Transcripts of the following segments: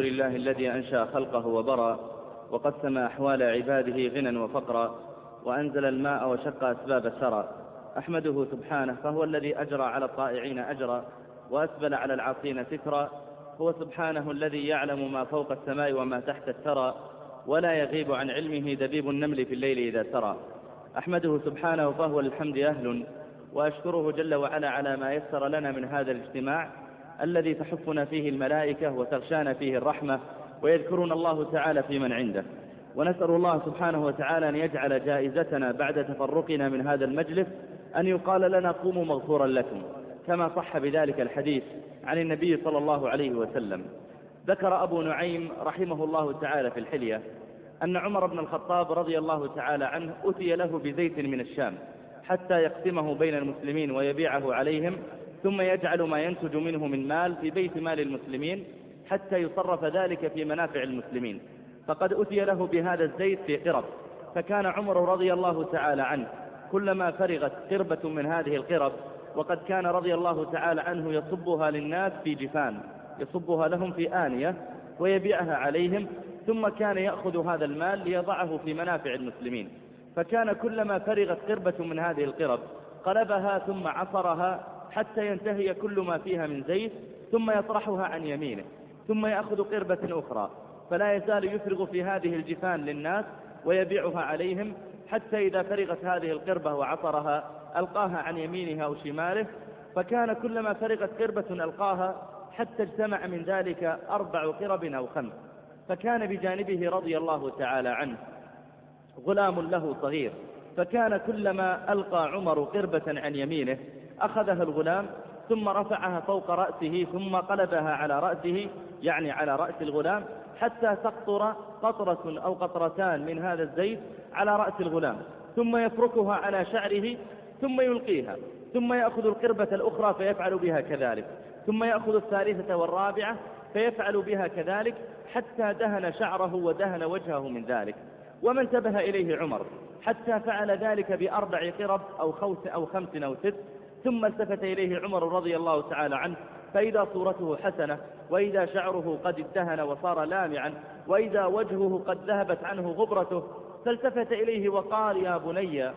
لله الذي أنشأ خلقه وبرى وقسم أحوال عباده غنى وفقرا وأنزل الماء وشق أسباب الثرى. أحمده سبحانه فهو الذي أجرى على الطائعين أجرا وأسبل على العاصين سترا. هو سبحانه الذي يعلم ما فوق السماء وما تحت الثرى ولا يغيب عن علمه دبيب النمل في الليل إذا سرى. أحمده سبحانه فهو للحمد أهل وأشكره جل وعلا على ما يسر لنا من هذا الاجتماع الذي تحفنا فيه الملائكة وتغشانا فيه الرحمة ويذكرون الله تعالى في من عنده. ونسأل الله سبحانه وتعالى أن يجعل جائزتنا بعد تفرقنا من هذا المجلس أن يقال لنا قوموا مغفورا لكم كما صح بذلك الحديث عن النبي صلى الله عليه وسلم. ذكر أبو نعيم رحمه الله تعالى في الحلية أن عمر بن الخطاب رضي الله تعالى عنه أتي له بزيت من الشام حتى يقسمه بين المسلمين ويبيعه عليهم ثم يجعل ما ينتج منه من مال في بيت مال المسلمين حتى يصرف ذلك في منافع المسلمين. فقد أتي له بهذا الزيت في قرب. فكان عمر رضي الله تعالى عنه كلما فرغت قربة من هذه القرب وقد كان رضي الله تعالى عنه يصبها للناس في جفان يصبها لهم في آنية ويبيعها عليهم ثم كان يأخذ هذا المال ليضعه في منافع المسلمين. فكان كلما فرغت قربة من هذه القرب قلبها ثم عصرها حتى ينتهي كل ما فيها من زيت ثم يطرحها عن يمينه ثم يأخذ قربة أخرى فلا يزال يفرغ في هذه الجفان للناس ويبيعها عليهم حتى إذا فرغت هذه القربة وعصرها ألقاها عن يمينه أو شماله فكان كلما فرغت قربة ألقاها حتى اجتمع من ذلك أربع قرب أو خمس. فكان بجانبه رضي الله تعالى عنه غلام له صغير فكان كلما ألقى عمر قربة عن يمينه أخذها الغلام ثم رفعها فوق رأسه ثم قلبها على رأسه يعني على رأس الغلام حتى تقطر قطرة أو قطرتان من هذا الزيت على رأس الغلام. ثم يفركها على شعره ثم يلقيها ثم يأخذ القربة الأخرى فيفعل بها كذلك ثم يأخذ الثالثة والرابعة فيفعل بها كذلك حتى دهن شعره ودهن وجهه من ذلك. وما انتبه إليه عمر حتى فعل ذلك بأربع قرب أو, خوس أو خمس أو ست ثم التفت إليه عمر رضي الله تعالى عنه فإذا صورته حسنة وإذا شعره قد اتهن وصار لامعا وإذا وجهه قد ذهبت عنه غبرته فالتفت إليه وقال يا بني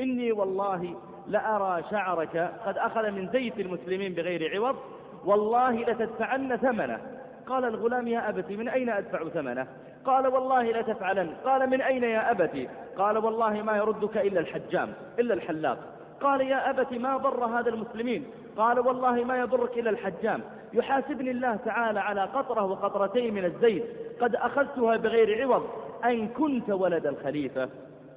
إني والله لأرى شعرك قد أخذ من زيت المسلمين بغير عوض والله لتدفعن ثمنه. قال الغلام يا أبتي من أين أدفع ثمنه؟ قال والله لا تفعلن قال من أين يا أبتي؟ قال والله ما يردك إلا الحجام إلا الحلاق. قال يا أبت ما ضر هذا المسلمين؟ قال والله ما يضرك إلا الحجام. يحاسبني الله تعالى على قطرة وقطرتين من الزيت. قد أخذتها بغير عوض. أن كنت ولد الخليفة.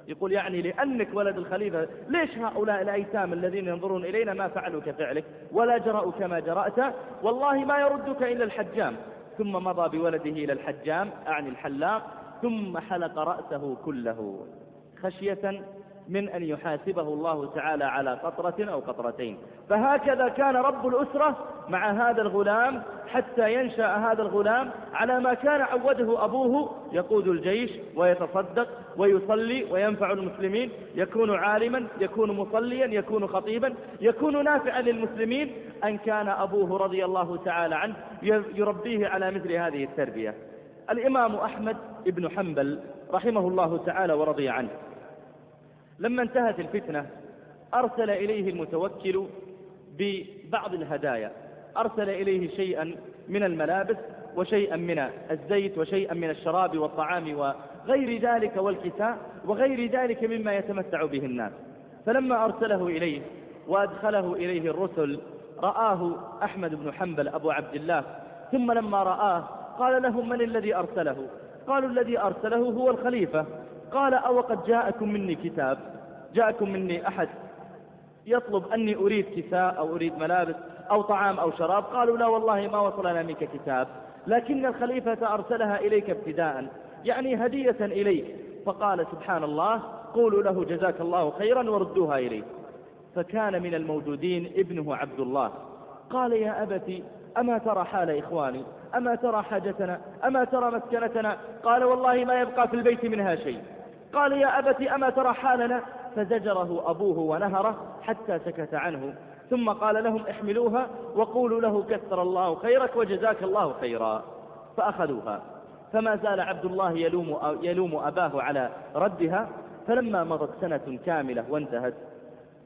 يقول يعني لأنك ولد الخليفة. ليش هؤلاء الأيتام الذين ينظرون إلينا ما فعلوا كفعلك؟ ولا جرأوا كما جرأت. والله ما يردك إلا الحجام. ثم مضى بولده إلى الحجام أعني الحلاق ثم حلق رأسه كله. خشية من أن يحاسبه الله تعالى على قطرة أو قطرتين. فهكذا كان رب الأسرة مع هذا الغلام حتى ينشأ هذا الغلام على ما كان عوده أبوه يقود الجيش ويتصدق ويصلي وينفع المسلمين يكون عالما يكون مصليا يكون خطيبا يكون نافعا للمسلمين. أن كان أبوه رضي الله تعالى عنه يربيه على مثل هذه التربية. الإمام أحمد بن حنبل رحمه الله تعالى ورضي عنه. لما انتهت الفتنة أرسل إليه المتوكل ببعض الهدايا. أرسل إليه شيئا من الملابس وشيئا من الزيت وشيئا من الشراب والطعام وغير ذلك والكساء وغير ذلك مما يتمتع به الناس. فلما أرسله إليه وأدخله إليه الرسل رآه أحمد بن حنبل أبو عبد الله. ثم لما رآه قال لهم من الذي أرسله؟ قالوا الذي أرسله هو الخليفة. قال أو قد جاءكم مني كتاب جاءكم مني أحد يطلب أني أريد كساء أو أريد ملابس أو طعام أو شراب قالوا لا والله ما وصلنا منك كتاب لكن الخليفة أرسلها إليك ابتداء يعني هدية إليك. فقال سبحان الله قولوا له جزاك الله خيرا وردوها إليه فكان من الموجودين ابنه عبد الله. قال يا أبتي أما ترى حال إخواني؟ أما ترى حاجتنا؟ أما ترى مسكنتنا؟ قال والله ما يبقى في البيت منها شيء. قال يا أبت أما ترى حالنا؟ فزجره أبوه ونهره حتى سكت عنه. ثم قال لهم احملوها وقولوا له كثر الله خيرك وجزاك الله خيرا. فأخذوها. فما زال عبد الله يلوم, يلوم أباه على ردها فلما مضت سنة كاملة وانتهت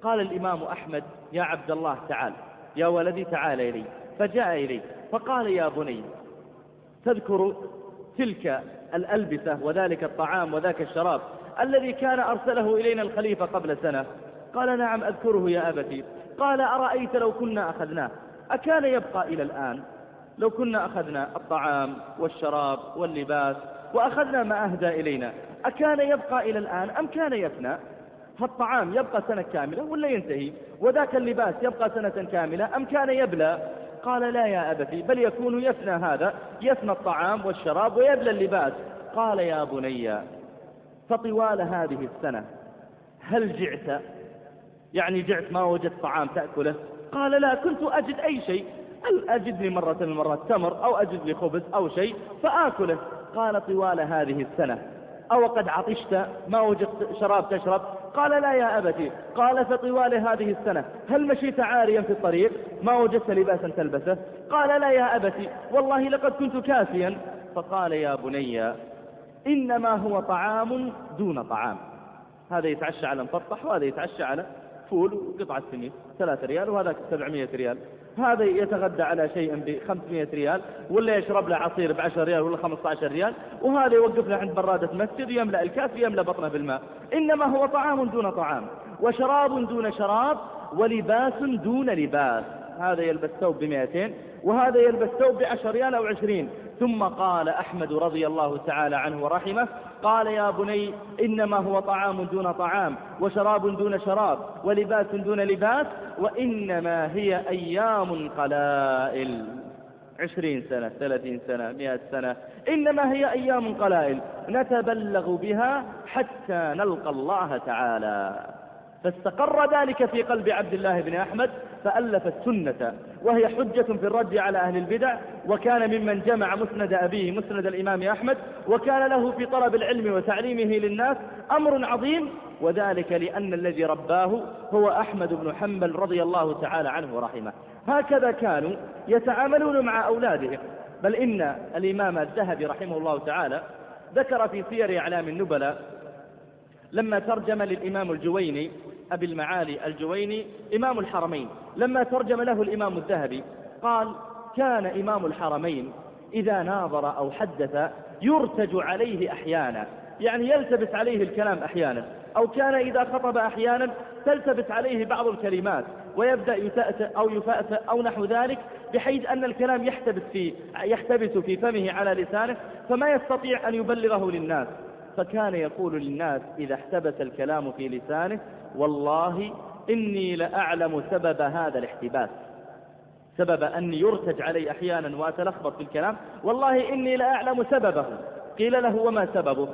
قال الإمام أحمد يا عبد الله تعال. يا ولدي تعال إلي. فجاء إلي فقال يا بني تذكر تلك الألبسة وذلك الطعام وذاك الشراب الذي كان أرسله إلينا الخليفة قبل سنة. قال نعم أذكره يا أبتي. قال أرأيت لو كنا أخذناه أكان يبقى إلى الآن؟ لو كنا أخذنا الطعام والشراب واللباس وأخذنا ما أهدى إلينا أكان يبقى إلى الآن أم كان يفنى؟ فالطعام يبقى سنة كاملة ولا ينتهي؟ وذاك اللباس يبقى سنة كاملة أم كان يبلى؟ قال لا يا أبتي بل يكون يفنى هذا يفنى الطعام والشراب ويبلى اللباس. قال يا بني فطوال هذه السنة. هل جعت؟ يعني جعت ما وجدت طعام تأكله؟ قال لا كنت أجد أي شيء. أجد لي مرة من المرات تمر أو أجد لي خبز أو شيء فآكله. قال طوال هذه السنة. أو قد عطشت؟ ما وجدت شراب تشرب؟ قال لا يا أبتي. قال فطوال هذه السنة. هل مشيت عاريا في الطريق؟ ما وجدت لباسا تلبسه؟ قال لا يا أبتي. والله لقد كنت كاسيا. فقال يا بني إنما هو طعام دون طعام. هذا يتعشى على مفطح وهذا يتعشى على فول وقطعة سميد ثلاثة ريال وهذاك سبعمية ريال. هذا يتغدى على شيء ب 500 ريال ولا يشرب له عصير ب 10 ريال ولا 15 ريال وهذا يوقف له عند برادة مسجد يملأ الكاس يملأ بطنه بالماء. إنما هو طعام دون طعام وشراب دون شراب ولباس دون لباس. هذا يلبس ثوب بمئتين وهذا يلبس ثوب بعشر ريال أو عشرين. ثم قال أحمد رضي الله تعالى عنه ورحمه قال يا بني إنما هو طعام دون طعام وشراب دون شراب ولباس دون لباس وإنما هي أيام قلائل. عشرين سنة ثلاثين سنة مئة سنة إنما هي أيام قلائل. نتبلغ بها حتى نلقى الله تعالى. فاستقر ذلك في قلب عبد الله بن أحمد فألف السنة وهي حجة في الرد على أهل البدع وكان ممن جمع مسند أبيه مسند الإمام أحمد وكان له في طلب العلم وتعليمه للناس أمر عظيم وذلك لأن الذي رباه هو أحمد بن حنبل رضي الله تعالى عنه ورحمه. هكذا كانوا يتعاملون مع أولادهم. بل إن الإمام الذهبي رحمه الله تعالى ذكر في سير أعلام النبلاء لما ترجم للإمام الجويني أبي المعالي الجويني إمام الحرمين. لما ترجم له الإمام الذهبي قال كان إمام الحرمين إذا ناظر أو حدث يرتج عليه أحيانا. يعني يلتبس عليه الكلام أحيانا. أو كان إذا خطب أحيانا تلتبس عليه بعض الكلمات ويبدأ يتأتأ أو يفأتأ أو نحو ذلك بحيث أن الكلام يحتبس في, يحتبس في فمه على لسانه فما يستطيع أن يبلغه للناس. فكان يقول للناس إذا احتبس الكلام في لسانه والله إني لأعلم سبب هذا الاحتباس. سبب أن يرتج علي أحيانا وأتلخبط في الكلام. والله إني لأعلم سببه. قيل له وما سببه؟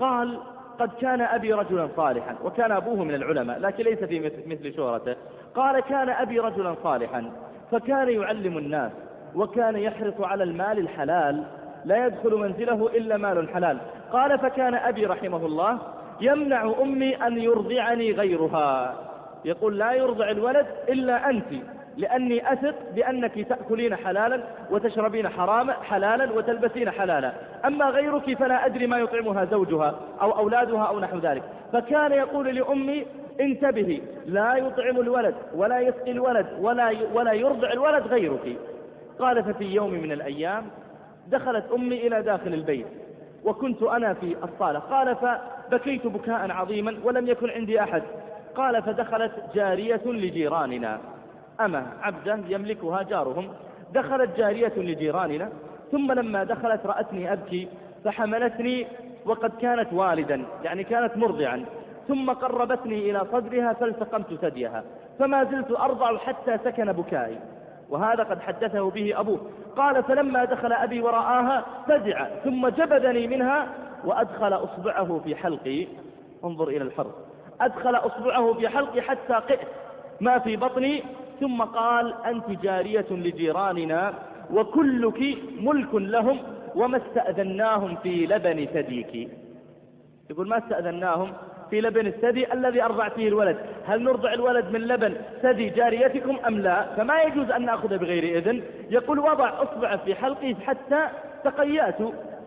قال قد كان أبي رجلا صالحا وكان أبوه من العلماء لكن ليس في مثل شهرته. قال كان أبي رجلا صالحا فكان يعلم الناس وكان يحرص على المال الحلال لا يدخل منزله إلا مال حلال قال فكان أبي رحمه الله يمنع أمي أن يرضعني غيرها. يقول لا يرضع الولد إلا أنت لأني أثق بأنك تأكلين حلالا وتشربين حراما حلالا وتلبسين حلالا. أما غيرك فلا أدري ما يطعمها زوجها أو أولادها أو نحو ذلك. فكان يقول لأمي انتبهي لا يطعم الولد ولا يسقي الولد ولا, ولا يرضع الولد غيرك. قال ففي يوم من الأيام دخلت أمي إلى داخل البيت وكنت أنا في الصالة. قال فبكيت بكاء عظيما ولم يكن عندي أحد. قال فدخلت جارية لجيراننا. أما عبدا يملكها جارهم. دخلت جارية لجيراننا. ثم لما دخلت رأتني أبكي فحملتني وقد كانت والدا يعني كانت مرضعا. ثم قربتني إلى صدرها فالتقمت ثديها. فما زلت أرضع حتى سكن بكائي. وهذا قد حدثه به أبوه. قال فلما دخل أبي ورآها فزع ثم جبذني منها وأدخل أصبعه في حلقي. انظر إلى الحرب أدخل أصبعه في حلقي حتى قئت. ما في بطني. ثم قال أنت جارية لجيراننا وكلك ملك لهم وما استأذناهم في لبن ثديك. يقول ما استأذناهم في لبن الثدي الذي أرضعته الولد. هل نرضع الولد من لبن ثدي جاريتكم أم لا؟ فما يجوز أن نأخذ بغير إذن. يقول وضع أصبعه في حلقه حتى تقيأت.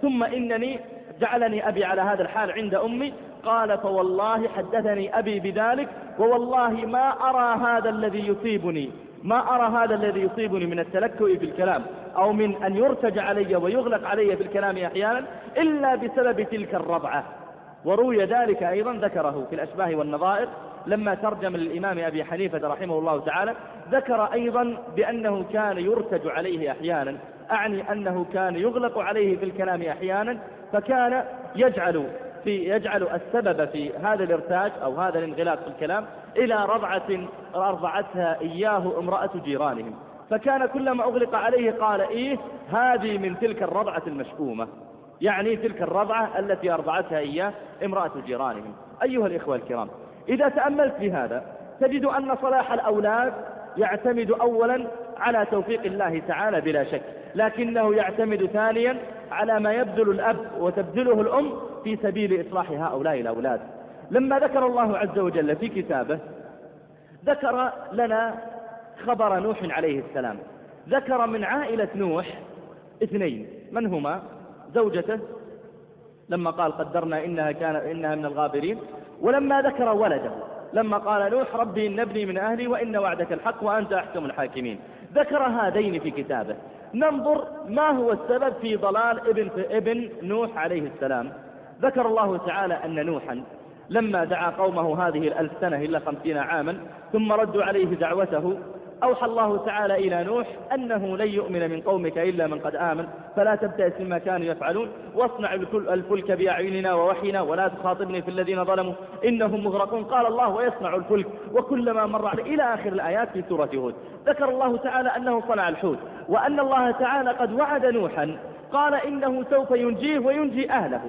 ثم إنني جعلني أبي على هذا الحال عند أمي قال فوالله حدثني أبي بذلك ووالله ما أرى هذا الذي يصيبني ما أرى هذا الذي يصيبني من التلكؤ في الكلام أو من أن يرتج علي ويغلق علي في الكلام أحيانا إلا بسبب تلك الرضعة وروي ذلك أيضا ذكره في الأشباه والنظائر لما ترجم للإمام أبي حنيفة رحمه الله تعالى ذكر أيضا بأنه كان يرتج عليه أحيانا أعني أنه كان يغلق عليه في الكلام أحيانا فكان يجعل في يجعل السبب في هذا الارتاج أو هذا الانغلاق في الكلام إلى رضعة أرضعتها إياه امرأة جيرانهم. فكان كلما أغلق عليه قال إيه هذه من تلك الرضعة المشؤومة. يعني تلك الرضعة التي أرضعتها إياه امرأة جيرانهم. أيها الإخوة الكرام إذا تأملت في هذا تجد أن صلاح الأولاد يعتمد أولا على توفيق الله تعالى بلا شك لكنه يعتمد ثانيا على ما يبذل الأب وتبذله الأم في سبيل إصلاح هؤلاء الأولاد. لما ذكر الله عز وجل في كتابه ذكر لنا خبر نوح عليه السلام. ذكر من عائلة نوح اثنين. من هما؟ زوجته لما قال قدرنا إنها, كان إنها من الغابرين. ولما ذكر ولده لما قال نوح ربي إن ابني من أهلي وإن وعدك الحق وأنت أحكم الحاكمين. ذكر هذين في كتابه. ننظر ما هو السبب في ضلال ابن, ابن نوح عليه السلام. ذكر الله تعالى أن نوحا لما دعا قومه هذه الألف سنة إلا خمسين عاما ثم ردوا عليه دعوته أوحى الله تعالى إلى نوح أنه لن يؤمن من قومك إلا من قد آمن فلا تبتئس مما كانوا يفعلون واصنع الفلك بأعيننا ووحينا ولا تخاطبني في الذين ظلموا إنهم مغرقون قال الله ويصنع الفلك وكلما مر عليه إلى آخر الآيات في سورة هود. ذكر الله تعالى أنه صنع الحوت وأن الله تعالى قد وعد نوحا قال إنه سوف ينجيه وينجي أهله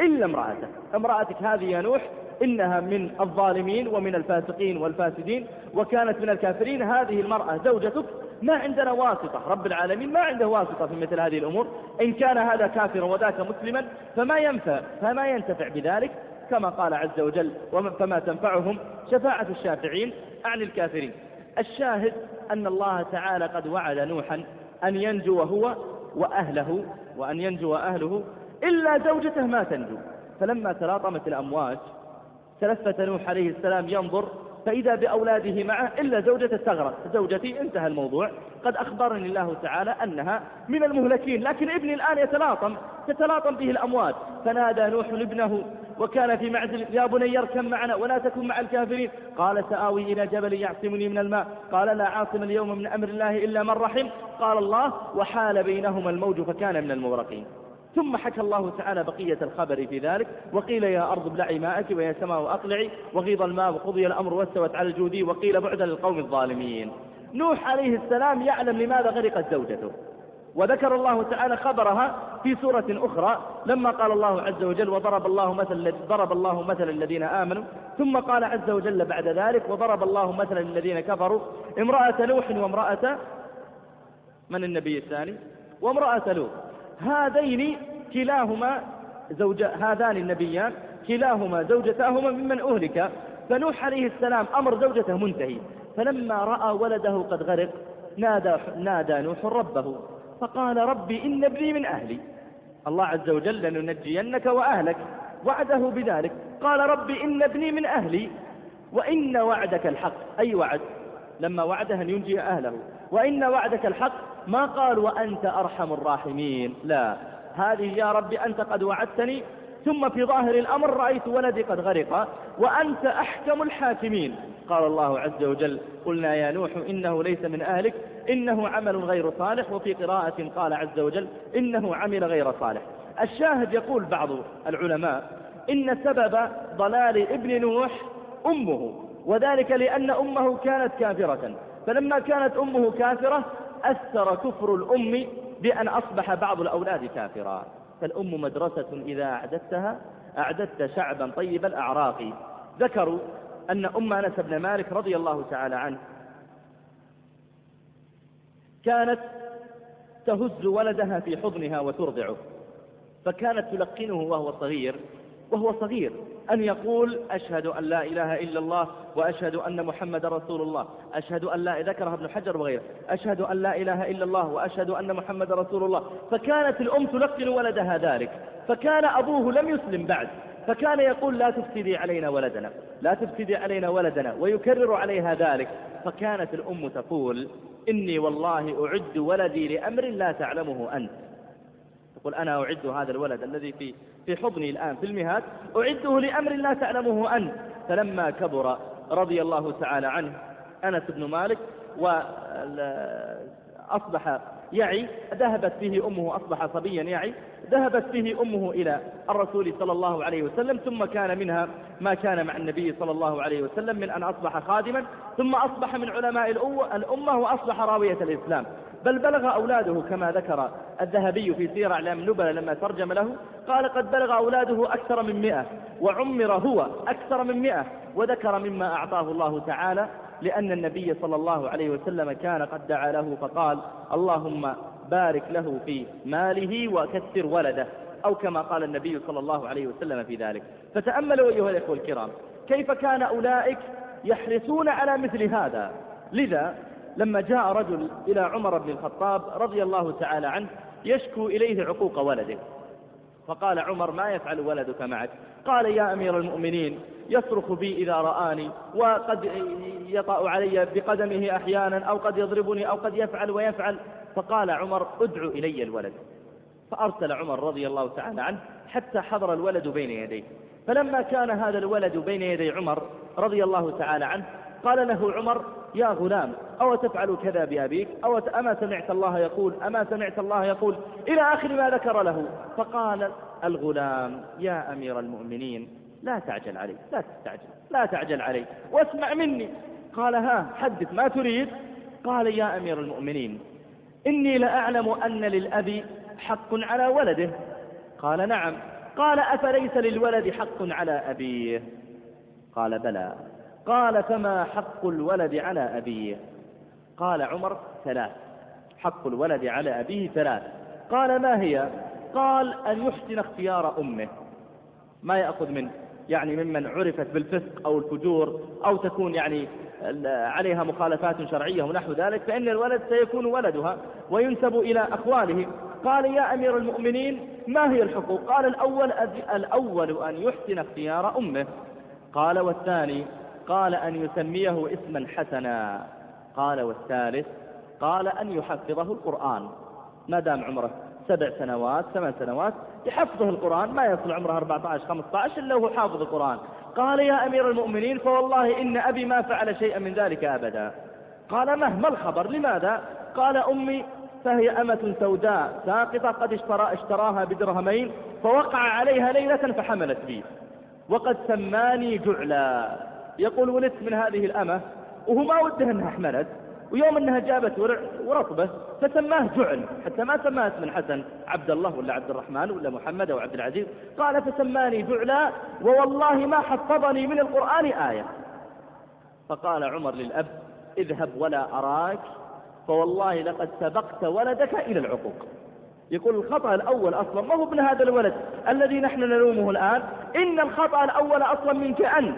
إلا امرأته امرأتك هذه يا نوح إنها من الظالمين ومن الفاسقين والفاسدين وكانت من الكافرين. هذه المرأة زوجتك ما عندنا واسطة رب العالمين ما عنده واسطة في مثل هذه الأمور. إن كان هذا كافرا وذاك مسلما فما ينفع فما ينتفع بذلك. كما قال عز وجل فما تنفعهم شفاعة الشافعين عن الكافرين. الشاهد أن الله تعالى قد وعد نوحا أن ينجو هو وأهله وأن ينجو أهله إلا زوجته ما تنجو. فلما تلاطمت الأمواج تلفت نوح عليه السلام ينظر فإذا بأولاده معه إلا زوجته تغرق زوجتي انتهى الموضوع. قد أخبرني الله تعالى أنها من المهلكين لكن ابني الآن يتلاطم تتلاطم به الأموات. فنادى نوح ابنه وكان في معزل يا بني يركب معنا ولا تكن مع الكافرين. قال سآوي إلى جبل يعصمني من الماء. قال لا عاصم اليوم من أمر الله إلا من رحم. قال الله وحال بينهما الموج فكان من المغرقين. ثم حكى الله تعالى بقية الخبر في ذلك وقيل يا أرض ابلعي ماءك ويا سماء أقلعي وغيض الماء وقضي الأمر واستوت على الجودي وقيل بعدا للقوم الظالمين. نوح عليه السلام يعلم لماذا غرقت زوجته. وذكر الله تعالى خبرها في سورة أخرى لما قال الله عز وجل وضرب الله مثل ضرب الله مثل الذين آمنوا. ثم قال عز وجل بعد ذلك وضرب الله مثل الذين كفروا. امرأة نوح وامرأة من النبي الثاني؟ وامرأة لوط. هذين كلاهما زوج هذان النبيان كلاهما زوجتاهما ممن أهلك. فنوح عليه السلام أمر زوجته منتهي. فلما رأى ولده قد غرق نادى, نادى نوح ربه. فقال ربي إن ابني من أهلي. الله عز وجل لننجينك وأهلك. وعده بذلك. قال ربي إن ابني من أهلي. وإن وعدك الحق. أي وعد؟ لما وعده أن ينجي أهله. وإن وعدك الحق ما قال وأنت أرحم الراحمين. لا. هذه يا رب أنت قد وعدتني ثم في ظاهر الأمر رأيت ولدي قد غرق وأنت أحكم الحاكمين. قال الله عز وجل قلنا يا نوح إنه ليس من أهلك إنه عمل غير صالح وفي قراءة قال عز وجل إنه عمل غير صالح. الشاهد يقول بعض العلماء إن سبب ضلال ابن نوح أمه وذلك لأن أمه كانت كافرة. فلما كانت أمه كافرة أثر كفر الأم بأن أصبح بعض الأولاد كافرا. فالأم مدرسة إذا أعددتها أعددت شعبا طيب الأعراق. ذكروا أن أم أنس بن مالك رضي الله تعالى عنه كانت تهز ولدها في حضنها وترضعه. فكانت تلقنه وهو صغير وهو صغير. أن يقول أشهد أن لا إله إلا الله وأشهد أن محمد رسول الله أشهد أن لا ذكرها ابن حجر وغيره أشهد أن لا إله إلا الله وأشهد أن محمد رسول الله. فكانت الأم تلقن ولدها ذلك فكان أبوه لم يسلم بعد فكان يقول لا تفسدي علينا ولدنا لا تفسدي علينا ولدنا ويكرر عليها ذلك. فكانت الأم تقول إني والله أعد ولدي لأمر لا تعلمه أنت. تقول أنا أعد هذا الولد الذي في في حضني الآن في المهاد أعده لأمر لا تعلمه أنت. فلما كبر رضي الله تعالى عنه أنس بن مالك وأصبح يعي ذهبت به أمه أصبح صبيا يعي ذهبت به أمه إلى الرسول صلى الله عليه وسلم ثم كان منها ما كان مع النبي صلى الله عليه وسلم من أن أصبح خادما ثم أصبح من علماء الأمة وأصبح راوية الإسلام. بل بلغ أولاده كما ذكر الذهبي في سير أعلام النبلة لما ترجم له قال قد بلغ أولاده أكثر من مئة وعمر هو أكثر من مئة وذكر مما أعطاه الله تعالى لأن النبي صلى الله عليه وسلم كان قد دعا له فقال اللهم بارك له في ماله وكثر ولده. أو كما قال النبي صلى الله عليه وسلم في ذلك. فتأملوا أيها الإخوة الكرام كيف كان أولئك يحرصون على مثل هذا؟ لذا لما جاء رجل إلى عمر بن الخطاب رضي الله تعالى عنه يشكو إليه عقوق ولده. فقال عمر ما يفعل ولدك معك؟ قال يا أمير المؤمنين يصرخ بي إذا رآني وقد يطأ علي بقدمه أحيانا أو قد يضربني أو قد يفعل ويفعل. فقال عمر ادعو إلي الولد. فأرسل عمر رضي الله تعالى عنه حتى حضر الولد بين يديه. فلما كان هذا الولد بين يدي عمر رضي الله تعالى عنه قال له عمر يا غلام أو تفعل كذا بأبيك أو أما سمعت الله يقول أما سمعت الله يقول إلى آخر ما ذكر له. فقال الغلام يا أمير المؤمنين لا تعجل علي لا تستعجل لا تعجل علي واسمع مني. قال ها حدث ما تريد؟ قال يا أمير المؤمنين إني لأعلم أن للأبي حق على ولده. قال نعم. قال أفليس للولد حق على أبيه؟ قال بلى. قال فما حق الولد على أبيه؟ قال عمر ثلاث. حق الولد على أبيه ثلاث. قال ما هي؟ قال أن يحسن اختيار أمه. ما يأخذ من يعني ممن عرفت بالفسق أو الفجور أو تكون يعني عليها مخالفات شرعية ونحو ذلك فإن الولد سيكون ولدها وينسب إلى أخواله. قال يا أمير المؤمنين ما هي الحقوق؟ قال الأول الأول أن يحسن اختيار أمه. قال والثاني قال أن يسميه اسما حسنا. قال والثالث قال أن يحفظه القرآن. ما دام عمره سبع سنوات ثمان سنوات يحفظه القرآن ما يصل عمره 14 15 إلا وهو حافظ القرآن. قال يا أمير المؤمنين فوالله إن أبي ما فعل شيئا من ذلك أبدا. قال مهما الخبر؟ لماذا؟ قال أمي فهي أمة سوداء ساقطة قد اشترى اشتراها بدرهمين فوقع عليها ليلة فحملت بي. وقد سماني جعلا. يقول ولدت من هذه الأمة وهو ما وده أنها حملت ويوم أنها جابت ورطبة فسماه جعل حتى ما سماه اسم حسن عبد الله ولا عبد الرحمن ولا محمد أو عبد العزيز. قال فسماني جعلا ووالله ما حفظني من القرآن آية. فقال عمر للأب اذهب ولا أراك فوالله لقد سبقت ولدك إلى العقوق. يقول الخطأ الأول أصلا ما هو ابن هذا الولد الذي نحن نلومه الآن؟ إن الخطأ الأول أصلا منك أنت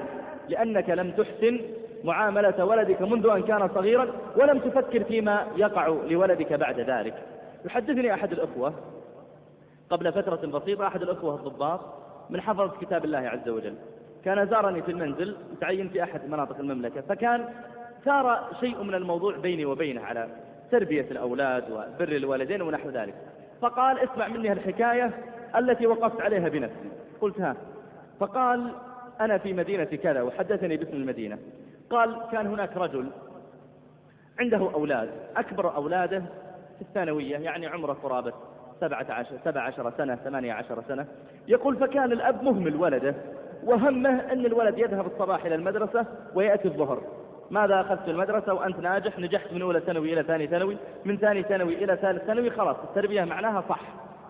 لأنك لم تحسن معاملة ولدك منذ أن كان صغيرا ولم تفكر فيما يقع لولدك بعد ذلك. يحدثني أحد الأخوة قبل فترة بسيطة أحد الأخوة الضباط من حفظ كتاب الله عز وجل. كان زارني في المنزل تعين في أحد مناطق المملكة فكان ثار شيء من الموضوع بيني وبينه على تربية الأولاد وبر الوالدين ونحو ذلك. فقال اسمع مني الحكاية التي وقفت عليها بنفسي. قلت ها. فقال أنا في مدينة كذا وحدثني باسم المدينة. قال كان هناك رجل عنده أولاد أكبر أولاده في الثانوية يعني عمره قرابة سبعة عشر, سبع عشر سنة ثمانية عشر سنة. يقول فكان الأب مهمل ولده وهمه أن الولد يذهب الصباح إلى المدرسة ويأتي الظهر. ماذا أخذت المدرسة وأنت ناجح؟ نجحت من أولى ثانوي إلى ثاني ثانوي من ثاني ثانوي إلى ثالث ثانوي خلاص التربية معناها صح.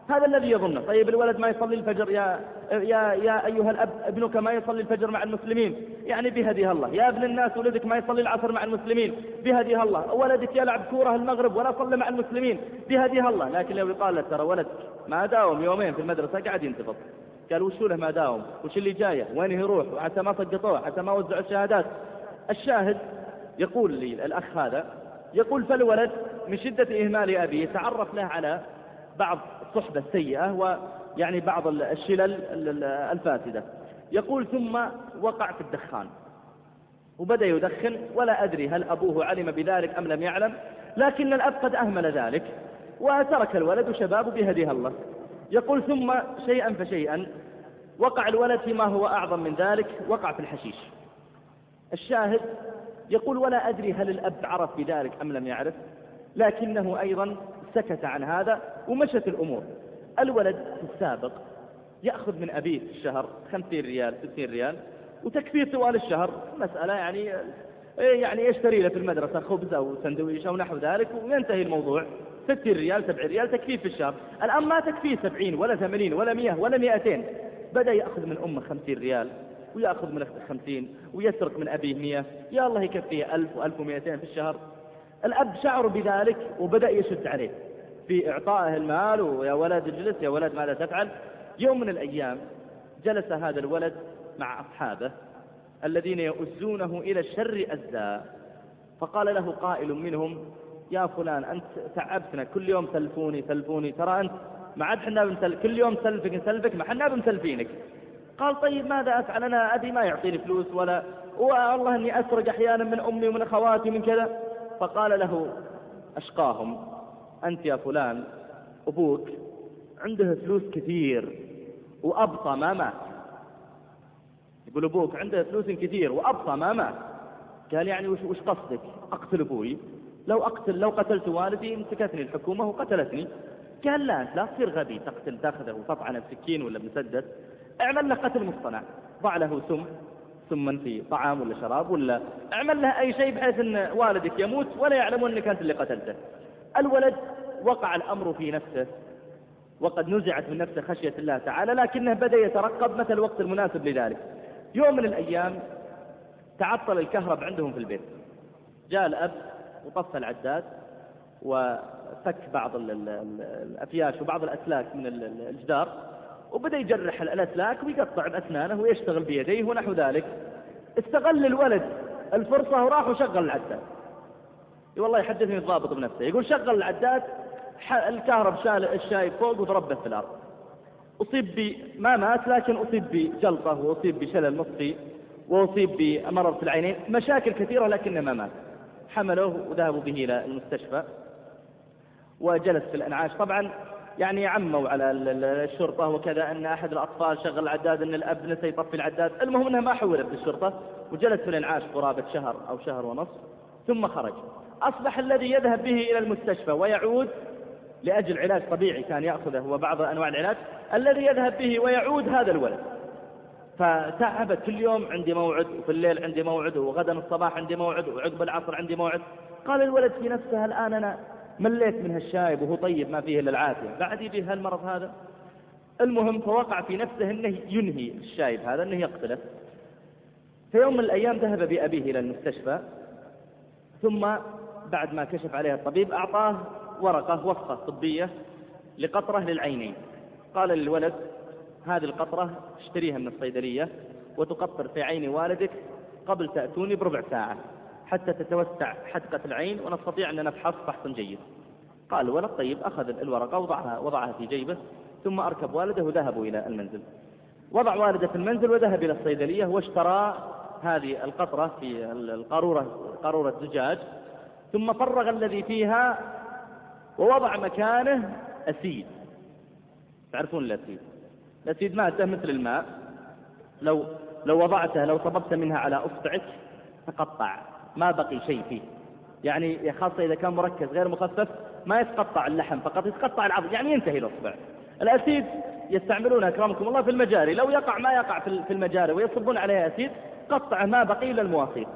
هذا الذي يظنه. طيب الولد ما يصلي الفجر؟ يا, يا, يا أيها الأب ابنك ما يصلي الفجر مع المسلمين. يعني بهديها الله. يا ابن الناس ولدك ما يصلي العصر مع المسلمين. بهديها الله. ولدك يلعب كورة المغرب ولا صلى مع المسلمين. بهديها الله. لكن لو يقال لك ترى ولدك ما داوم يومين في المدرسة قاعد ينتفض قال وشو له ما داوم؟ وش اللي جاية؟ وين يروح؟ حتى ما صدقوه حتى ما وزعوا الشهادات. الشاهد يقول لي الأخ هذا يقول فالولد من شدة إهمال أبيه تعرف له على بعض الصحبة السيئة ويعني بعض الشلل الفاسدة. يقول ثم وقع في الدخان. وبدأ يدخن ولا أدري هل أبوه علم بذلك أم لم يعلم لكن الأب قد أهمل ذلك وترك الولد شبابه بهديها الله. يقول ثم شيئا فشيئا وقع الولد فيما هو أعظم من ذلك وقع في الحشيش. الشاهد يقول ولا أدري هل الأب عرف بذلك أم لم يعرف لكنه أيضا سكت عن هذا ومشت الأمور. الولد في السابق يأخذ من أبيه في الشهر خمسين ريال ستين ريال وتكفيه طوال الشهر. مسألة يعني يعني يشتري له في المدرسة؟ خبز أو سندويش أو نحو ذلك وينتهي الموضوع. 60 ريال 70 ريال تكفيه في الشهر. الآن ما تكفيه 70 ولا 80 ولا 100 ولا 200 بدأ يأخذ من أمه 50 ريال ويأخذ من أخته 50 ويسرق من أبيه 100 يا الله يكفيه 1000 و1200 في الشهر. الأب شعر بذلك وبدأ يشد عليه. في إعطائه المال ويا ولد اجلس يا ولد ماذا تفعل؟ يوم من الأيام جلس هذا الولد مع أصحابه الذين يؤزونه إلى الشر أزا فقال له قائل منهم يا فلان أنت تعبتنا كل يوم سلفوني سلفوني ترى أنت ما عاد حنا بمسل كل يوم سلفك نسلفك ما حنا بمسلفينك قال طيب ماذا أفعل أنا؟ أبي ما يعطيني فلوس ولا والله أني أسرق أحيانا من أمي ومن أخواتي من كذا. فقال له أشقاهم أنت يا فلان أبوك عنده فلوس كثير وأبطى ما مات. يقول أبوك عنده فلوس كثير وأبطى ما مات. قال يعني وش, وش قصدك؟ أقتل أبوي. لو أقتل لو قتلت والدي امسكتني الحكومة وقتلتني. قال لا أنت لا تصير غبي. تقتل تأخذه وتطعنه بسكين ولا بمسدس اعمل له قتل مصطنع. ضع له سم. سما في طعام ولا شراب ولا اعمل له أي شيء بحيث أن والدك يموت ولا يعلمون أنك أنت اللي قتلته. الولد وقع الأمر في نفسه وقد نزعت من نفسه خشية الله تعالى لكنه بدأ يترقب متى الوقت المناسب لذلك. يوم من الأيام تعطل الكهرب عندهم في البيت. جاء الأب وطفى العداد وفك بعض الأفياش وبعض الأسلاك من الجدار. وبدأ يجرح الأسلاك ويقطع بأسنانه ويشتغل بيديه ونحو ذلك. استغل الولد الفرصة وراح وشغل العداد. والله يحدثني الضابط بنفسه يقول شغل العداد الكهرب شال الشايب فوق وضربه في الأرض. أصيب ب ما مات لكن أصيب بجلطة وأصيب بشلل نصفي وأصيب بمرض في العينين. مشاكل كثيرة لكنه ما مات. حملوه وذهبوا به إلى المستشفى وجلس في الأنعاش. طبعا يعني عموا على الشرطة وكذا أن أحد الأطفال شغل العداد أن الأب نسى يطفي العداد. المهم أنه ما حولت للشرطة وجلس في الإنعاش قرابة شهر أو شهر ونصف ثم خرج. أصبح الذي يذهب به إلى المستشفى ويعود لأجل علاج طبيعي كان يأخذه وبعض أنواع العلاج الذي يذهب به ويعود هذا الولد. فتعبت كل يوم عندي موعد وفي الليل عندي موعد وغدا الصباح عندي موعد وعقب العصر عندي موعد. قال الولد في نفسه الآن أنا مليت من هالشايب وهو طيب ما فيه إلا العافية. بعد يجي هالمرض هذا المهم فوقع في نفسه أنه ينهي الشايب هذا أنه يقتله. في يوم من الأيام ذهب بأبيه إلى المستشفى ثم بعد ما كشف عليه الطبيب أعطاه ورقة وصفة طبية لقطرة للعينين. قال للولد هذه القطرة اشتريها من الصيدلية وتقطر في عين والدك قبل تأتوني بربع ساعة. حتى تتوسع حدقة العين ونستطيع أن نفحص فحصا جيد قال الولد طيب أخذ الورقة وضعها, وضعها في جيبه ثم أركب والده وذهبوا إلى المنزل. وضع والده في المنزل وذهب إلى الصيدلية واشترى هذه القطرة في القارورة قارورة زجاج ثم فرغ الذي فيها ووضع مكانه أسيد. تعرفون الأسيد؟ الأسيد مادة مثل الماء. لو لو وضعته لو صببت منها على أصبعك تقطع. ما بقي شيء فيه. يعني خاصة إذا كان مركز غير مخفف ما يتقطع اللحم فقط يتقطع العظم يعني ينتهي الأصبع. الأسيد يستعملونه أكرمكم الله في المجاري. لو يقع ما يقع في المجاري ويصبون عليها أسيد قطع ما بقي إلا المواصيل.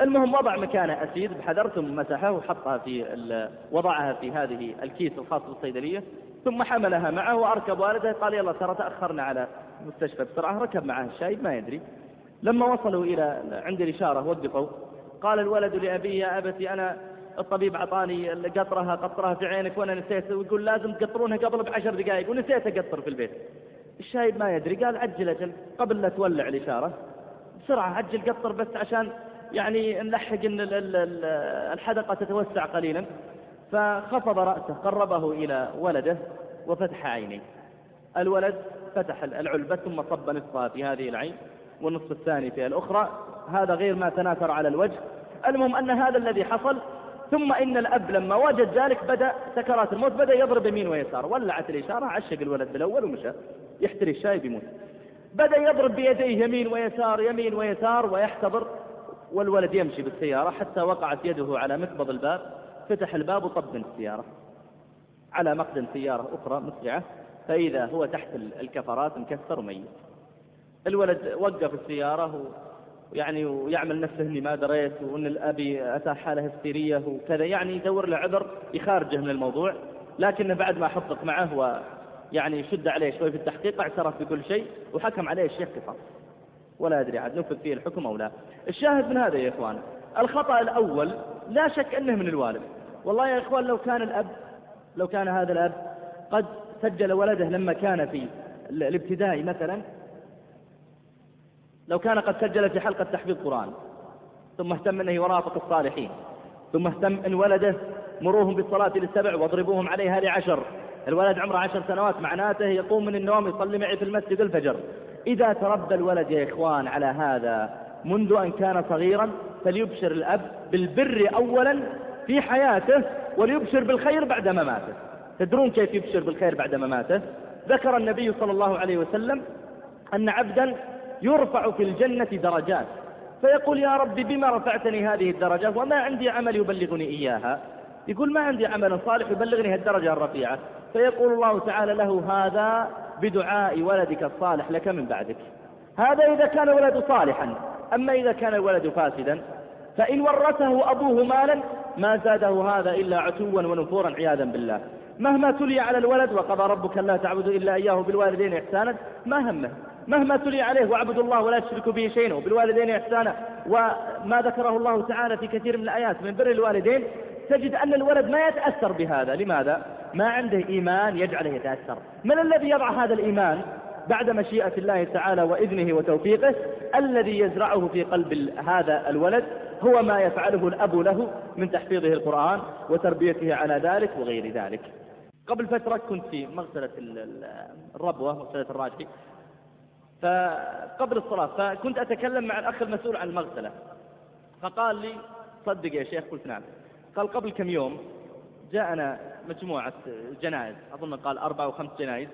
المهم وضع مكانه أسيد بحذر ثم مسحه وحطها في وضعها في هذه الكيس الخاص بالصيدلية ثم حملها معه وأركب والده قال يلا ترى تأخرنا على المستشفى بسرعة ركب معه الشايب ما يدري. لما وصلوا إلى عند الإشارة وقفوا قال الولد لأبيه يا أبتي أنا الطبيب أعطاني قطرها قطرها في عينك وأنا نسيت. ويقول لازم تقطرونها قبل بعشر دقائق. ونسيت أقطر في البيت. الشايب ما يدري قال عجل أجل قبل لا تولع الإشارة. بسرعة عجل قطر بس عشان يعني نلحق أن الحدقة تتوسع قليلا. فخفض رأسه قربه إلى ولده وفتح عينيه. الولد فتح العلبة ثم صب نصفها في هذه العين والنصف الثاني في الأخرى. هذا غير ما تناثر على الوجه. المهم أن هذا الذي حصل ثم إن الأب لما وجد ذلك بدأ سكرات الموت بدأ يضرب يمين ويسار ولعت الإشارة عشق الولد بالأول ومشى يحتري الشاي بيموت. بدأ يضرب بيديه يمين ويسار يمين ويسار ويحتضر والولد يمشي بالسيارة حتى وقعت يده على مقبض الباب فتح الباب وطب السيارة. على مقدم سيارة أخرى مسرعة فإذا هو تحت الكفرات مكسر وميت. الولد وقف السيارة ويعني ويعمل نفسه إني ما دريت وإن الأبي أتى حالة هستيرية وكذا. يعني يدور له عذر يخارجه من الموضوع لكنه بعد ما حقق معه ويعني شد عليه شوي في التحقيق اعترف بكل شيء وحكم عليه الشيخ قصاص ولا أدري عاد نفذ فيه الحكم أو لا. الشاهد من هذا يا إخوان الخطأ الأول لا شك أنه من الوالد. والله يا إخوان لو كان الأب لو كان هذا الأب قد سجل ولده لما كان في الابتدائي مثلا لو كان قد سجل في حلقة تحفيظ قرآن ثم اهتم أنه يرافق الصالحين ثم اهتم أن ولده مروهم بالصلاة للسبع واضربوهم عليها لعشر الولد عمره عشر سنوات معناته يقوم من النوم يصلي معي في المسجد الفجر. إذا تربى الولد يا إخوان على هذا منذ أن كان صغيرا فليبشر الأب بالبر أولا في حياته وليبشر بالخير بعد مماته. تدرون كيف يبشر بالخير بعد مماته؟ ذكر النبي صلى الله عليه وسلم أن عبدا يرفع في الجنة درجات. فيقول يا رب بما رفعتني هذه الدرجات وما عندي عمل يبلغني إياها؟ يقول ما عندي عمل صالح يبلغني الدرجة الرفيعة. فيقول الله تعالى له هذا بدعاء ولدك الصالح لك من بعدك. هذا إذا كان الولد صالحا. أما إذا كان الولد فاسدا فإن ورثه أبوه مالا ما زاده هذا إلا عتوا ونفورا عياذا بالله. مهما تلي على الولد وقضى ربك لا تعبدوا إلا إياه بالوالدين إحسانا ما همه. مهما تلي عليه واعبدوا الله ولا تشركوا به شيئا وبالوالدين إحسانا. وما ذكره الله تعالى في كثير من الآيات من بر الوالدين تجد أن الولد ما يتأثر بهذا. لماذا؟ ما عنده إيمان يجعله يتأثر. من الذي يضع هذا الإيمان بعد مشيئة الله تعالى وإذنه وتوفيقه؟ الذي يزرعه في قلب هذا الولد هو ما يفعله الأب له من تحفيظه القرآن وتربيته على ذلك وغير ذلك. قبل فترة كنت في مغسلة الربوة مغسلة الراجحي. فقبل الصلاة فكنت أتكلم مع الأخ المسؤول عن المغسلة. فقال لي صدق يا شيخ قلت نعم. قال قبل كم يوم جاءنا مجموعة جنائز أظن قال أربع أو خمس جنائز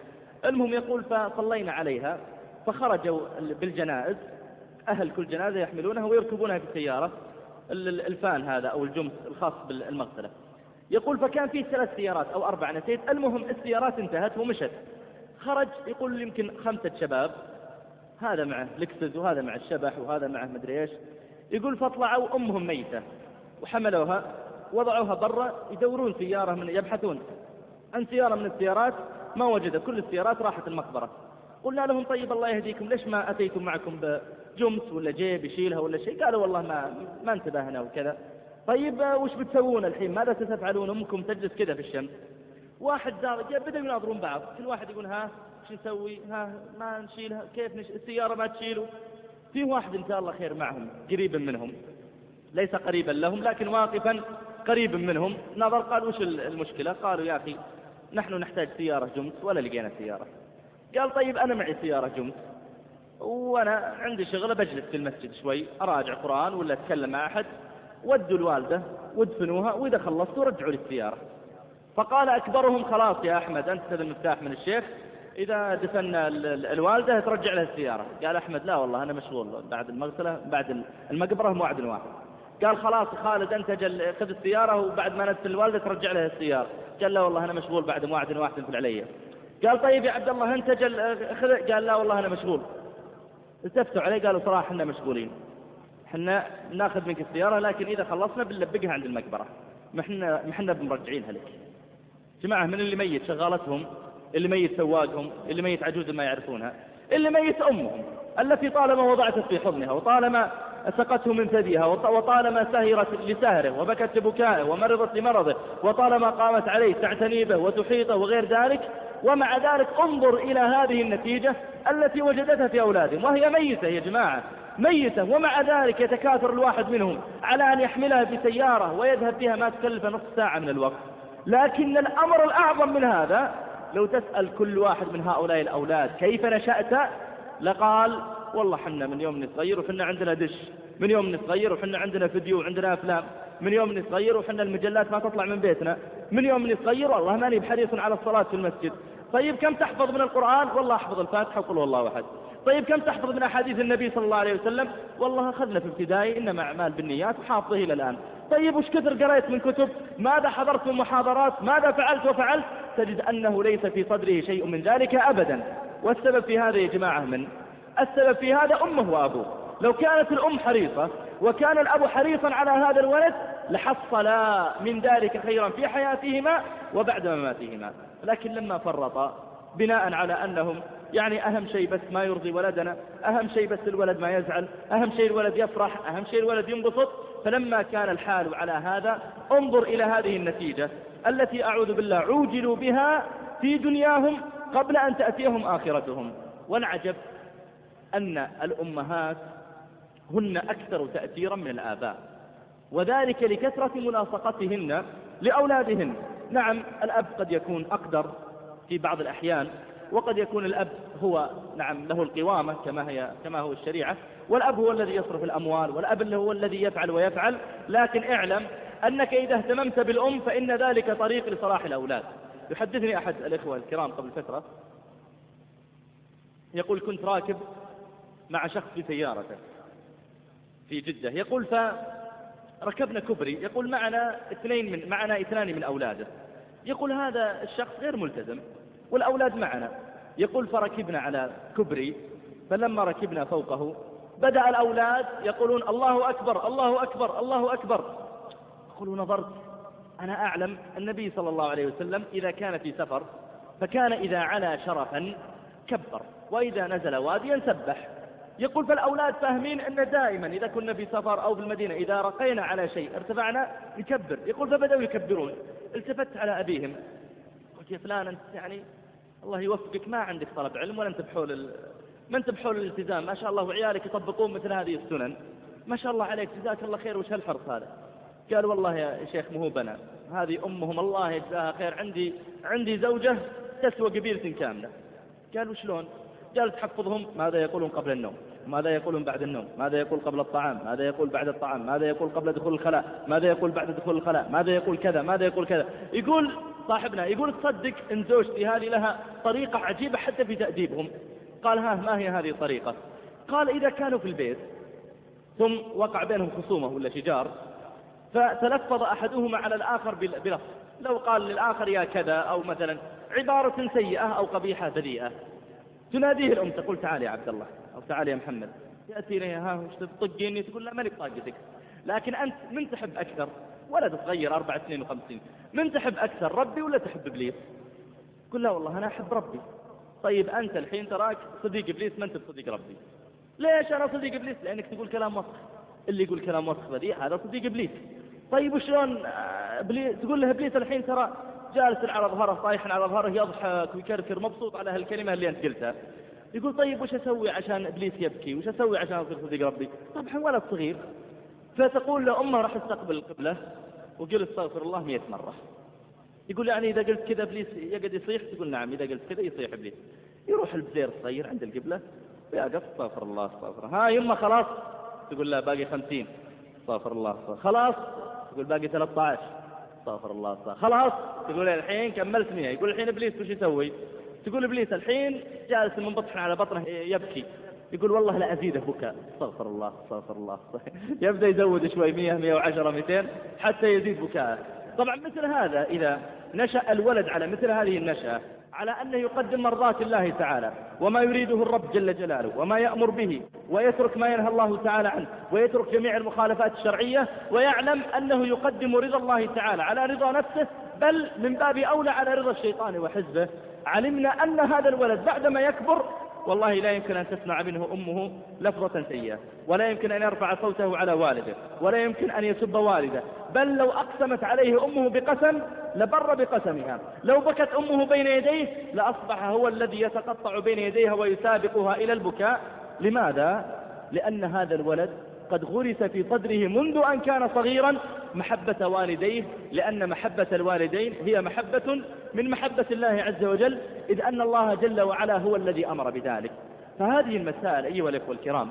المهم يقول فصلينا عليها فخرجوا بالجنائز. أهل كل جنازة يحملونها ويركبونها في السيارة الفان هذا أو الجمس الخاص بالمغسلة. يقول فكان فيه ثلاث سيارات أو أربع نسيت. المهم السيارات انتهت ومشت. خرج يقول يمكن خمسة شباب. هذا معه لكسز وهذا مع الشبح وهذا معه مدري إيش. يقول فاطلعوا أمهم ميتة وحملوها وضعوها برا يدورون سيارة من يبحثون عن سيارة من السيارات ما وجد كل السيارات راحت المقبرة. قلنا لهم طيب الله يهديكم ليش ما أتيتم معكم بجمس ولا جيب يشيلها ولا شيء؟ قالوا والله ما, ما انتبهنا وكذا. طيب وش بتسوون الحين؟ ماذا ستفعلون؟ أمكم تجلس كذا في الشمس. واحد دار بدأوا يناظرون بعض. كل واحد يقول ها شو نسوي ها ما نشيلها كيف نش... السيارة ما تشيله في واحد إن شاء الله خير معهم قريبا منهم. ليس قريبا لهم لكن واقفا قريبا منهم. نظر قال وش المشكلة؟ قالوا يا أخي نحن نحتاج سيارة جمس ولا لقينا سيارة. قال طيب أنا معي سيارة جمس وأنا عندي شغلة بجلس في المسجد شوي أراجع قرآن ولا أتكلم مع أحد ودوا الوالدة وادفنوها وإذا خلصتوا رجعوا لي السيارة فقال أكبرهم خلاص يا أحمد أنت تاخذ المفتاح من الشيخ إذا دفنا الوالدة ترجع له السيارة. قال أحمد لا والله أنا مشغول. بعد المغسلة بعد المقبرة موعد واحد قال خلاص خالد أنت جل خذ السيارة وبعد ما ندفن الوالدة ترجع له السيارة. قال لا والله أنا مشغول. بعد موعد واحد تنفل علي. قال طيب يا عبد الله أنت جل خذ. قال لا والله أنا مشغول. التفتوا عليه قالوا صراحة إحنا مشغولين. إحنا ناخذ منك السيارة لكن إذا خلصنا بنلبقها عند المقبرة. ما إحنا ما إحنا بمرجعينها لك. جماعة من اللي ميت؟ شغالتهم. اللي ميت سواقهم اللي ميت عجوز ما يعرفونها اللي ميت أمهم التي طالما وضعته في حضنها وطالما سقته من ثديها وطالما سهرت لسهره وبكت لبكائه ومرضت لمرضه وطالما قامت عليه تعتني به وتحيطه وغير ذلك ومع ذلك انظر إلى هذه النتيجة التي وجدتها في أولادهم وهي ميتة يا جماعة ميتة ومع ذلك يتكاثر الواحد منهم على أن يحملها في سيارة ويذهب بها ما تكلف نصف ساعة من الوقت. لكن الأمر الأعظم من هذا لو تسأل كل واحد من هؤلاء الأولاد كيف نشأت؟ لقال والله حنا من يوم نتغير وحنا عندنا دش من يوم نتغير وحنا عندنا فيديو وعندنا أفلام من يوم نتغير وحنا المجلات ما تطلع من بيتنا من يوم نتغير والله ماني بحريص على الصلاة في المسجد. طيب كم تحفظ من القرآن؟ والله أحفظ الفاتحة وقل والله أحد. طيب كم تحفظ من أحاديث النبي صلى الله عليه وسلم؟ والله أخذنا في ابتدائي إنما أعمال بالنيات وحافظه إلى الآن. طيب وش كثر قريت من كتب؟ ماذا حضرت من محاضرات؟ ماذا فعلت وفعلت؟ تجد أنه ليس في صدره شيء من ذلك أبدا. والسبب في هذا يا جماعة من؟ السبب في هذا أمه وأبوه. لو كانت الأم حريصة وكان الأب حريصا على هذا الولد لحصلا من ذلك خيرا في حياتهما وبعد مماتهما. لكن لما فرطا بناء على أنهم يعني أهم شيء بس ما يرضي ولدنا أهم شيء بس الولد ما يزعل أهم شيء الولد يفرح أهم شيء الولد ينبسط فلما كان الحال على هذا انظر إلى هذه النتيجة. التي أعوذ بالله عوجلوا بها في دنياهم قبل أن تأتيهم آخرتهم. والعجب أن الأمهات هن أكثر تأثيرا من الآباء وذلك لكثرة ملاصقتهن لأولادهن. نعم الأب قد يكون أقدر في بعض الأحيان وقد يكون الأب هو نعم له القوامة كما, هي كما هو الشريعة والأب هو الذي يصرف الأموال والأب هو الذي يفعل ويفعل. لكن اعلم أنك إذا اهتممت بالأم فإن ذلك طريق لصلاح الأولاد. يحدثني أحد الإخوة الكرام قبل فترة يقول كنت راكب مع شخص في سيارته في جدة. يقول فركبنا كبري يقول معنا اثنين من معنا اثنان من أولاده. يقول هذا الشخص غير ملتزم والأولاد معنا. يقول فركبنا على كبري فلما ركبنا فوقه بدأ الأولاد يقولون الله أكبر الله أكبر الله أكبر. يقول نظرت أنا أعلم النبي صلى الله عليه وسلم إذا كان في سفر فكان إذا علا شرفا كبر وإذا نزل واديا سبح. يقول فالأولاد فاهمين أن دائما إذا كنا في سفر أو في المدينة إذا رقينا على شيء ارتفعنا نكبر يقول فبدأوا يكبرون. التفت على أبيهم. قلت يا فلان أنت يعني الله يوفقك ما عندك طلب علم ولا أنت بحول ال... ما أنت بحول الالتزام. ما شاء الله وعيالك يطبقون مثل هذه السنن. ما شاء الله عليك جزاك الله خير وش هالحرص هذا؟ قال والله يا شيخ مو بنا. هذه أمهم الله يجزاها خير. عندي عندي زوجة تسوى قبيلة كاملة. قال وشلون قال تحفظهم ماذا يقولون قبل النوم؟ ماذا يقولون بعد النوم؟ ماذا يقول قبل الطعام؟ ماذا يقول بعد الطعام؟ ماذا يقول قبل دخول الخلاء؟ ماذا يقول بعد دخول الخلاء؟ ماذا يقول كذا؟ ماذا يقول كذا؟ يقول صاحبنا يقول تصدق إن زوجتي هذه لها طريقة عجيبة حتى في تأديبهم. قال ها ما هي هذه الطريقة؟ قال إذا كانوا في البيت ثم وقع بينهم خصومة ولا شجار فتلفظ أحدهما على الآخر بلفظ. لو قال للآخر يا كذا أو مثلا عبارة سيئة أو قبيحة بذيئة تناديه الأم تقول تعال يا عبد الله أو تعال يا محمد. يأتي إليها ها وش تطقيني تقول لا ماني بطاقتك. لكن أنت من تحب أكثر؟ ولا تتغير أربع سنين وخمسين. من تحب أكثر ربي ولا تحب إبليس؟ قل لا والله أنا أحب ربي. طيب أنت الحين تراك صديق إبليس ما أنت بصديق ربي. ليش أنا صديق إبليس؟ لأنك تقول كلام وسخ. اللي يقول كلام وسخ ذي هذا صديق إبليس. طيب وشلون؟ آه، تقول له إبليس الحين ترى جالس على ظهره طايح على ظهره يضحك ويكركر مبسوط على هالكلمة اللي أنت قلتها. يقول طيب وش أسوي عشان إبليس يبكي؟ وش أسوي عشان أصير صديق ربي؟ طبعا ولد صغير. فتقول له أمه راح استقبل القبلة. وقل استغفر الله مئة مرة. يقول يعني إذا قلت كذا إبليس يقعد يصيح؟ تقول نعم إذا قلت كذا يصيح إبليس يروح البزير الصغير عند القبلة. ويقف استغفر الله استغفر. ها يمه خلاص؟ تقول لا باقي خمسين. استغفر الله استغفر. خلاص تقول باقي 13 استغفر الله استغفر خلاص. تقول الحين كملت 100 يقول الحين إبليس وش يسوي؟ تقول إبليس الحين جالس منبطح على بطنه يبكي. يقول والله لا أزيده بكاء استغفر الله استغفر الله. يبدأ يزود شوي. 100 110 200 حتى يزيد بكاءه. طبعا مثل هذا إذا نشأ الولد على مثل هذه النشأة على أنه يقدم مرضات الله تعالى وما يريده الرب جل جلاله وما يأمر به ويترك ما ينهى الله تعالى عنه ويترك جميع المخالفات الشرعية ويعلم أنه يقدم رضا الله تعالى على رضا نفسه بل من باب أولى على رضا الشيطان وحزبه. علمنا أن هذا الولد بعدما يكبر والله لا يمكن أن تسمع منه أمه لفظة سيئة ولا يمكن أن يرفع صوته على والده ولا يمكن أن يسب والده بل لو أقسمت عليه أمه بقسم لبر بقسمها لو بكت أمه بين يديه لأصبح هو الذي يتقطع بين يديها ويسابقها إلى البكاء لماذا؟ لأن هذا الولد قد غرس في صدره منذ أن كان صغيرا محبة والديه لأن محبة الوالدين هي محبة من محبة الله عز وجل إذ أن الله جل وعلا هو الذي أمر بذلك. فهذه المسائل أيها الأخوة الكرام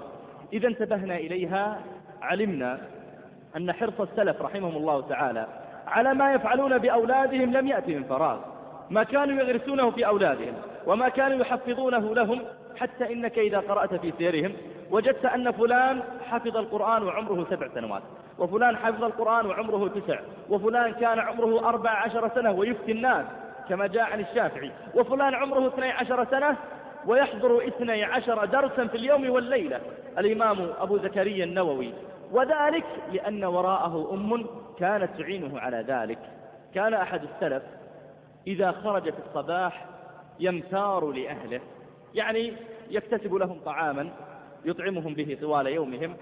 إذا انتبهنا إليها علمنا أن حرص السلف رحمهم الله تعالى على ما يفعلون بأولادهم لم يأتي من فراغ. ما كانوا يغرسونه في أولادهم وما كانوا يحفظونه لهم حتى إنك إذا قرأت في سيرهم وجدت أن فلان حفظ القرآن وعمره سبع سنوات وفلان حفظ القرآن وعمره تسع وفلان كان عمره أربع عشر سنة ويفتي الناس كما جاء عن الشافعي وفلان عمره اثني عشر سنة ويحضر اثني عشر درسا في اليوم والليلة. الإمام أبو زكريا النووي وذلك لأن وراءه أم كانت تعينه على ذلك. كان أحد السلف إذا خرج في الصباح يمتار لأهله يعني يكتسب لهم طعاما يطعمهم به طوال يومهم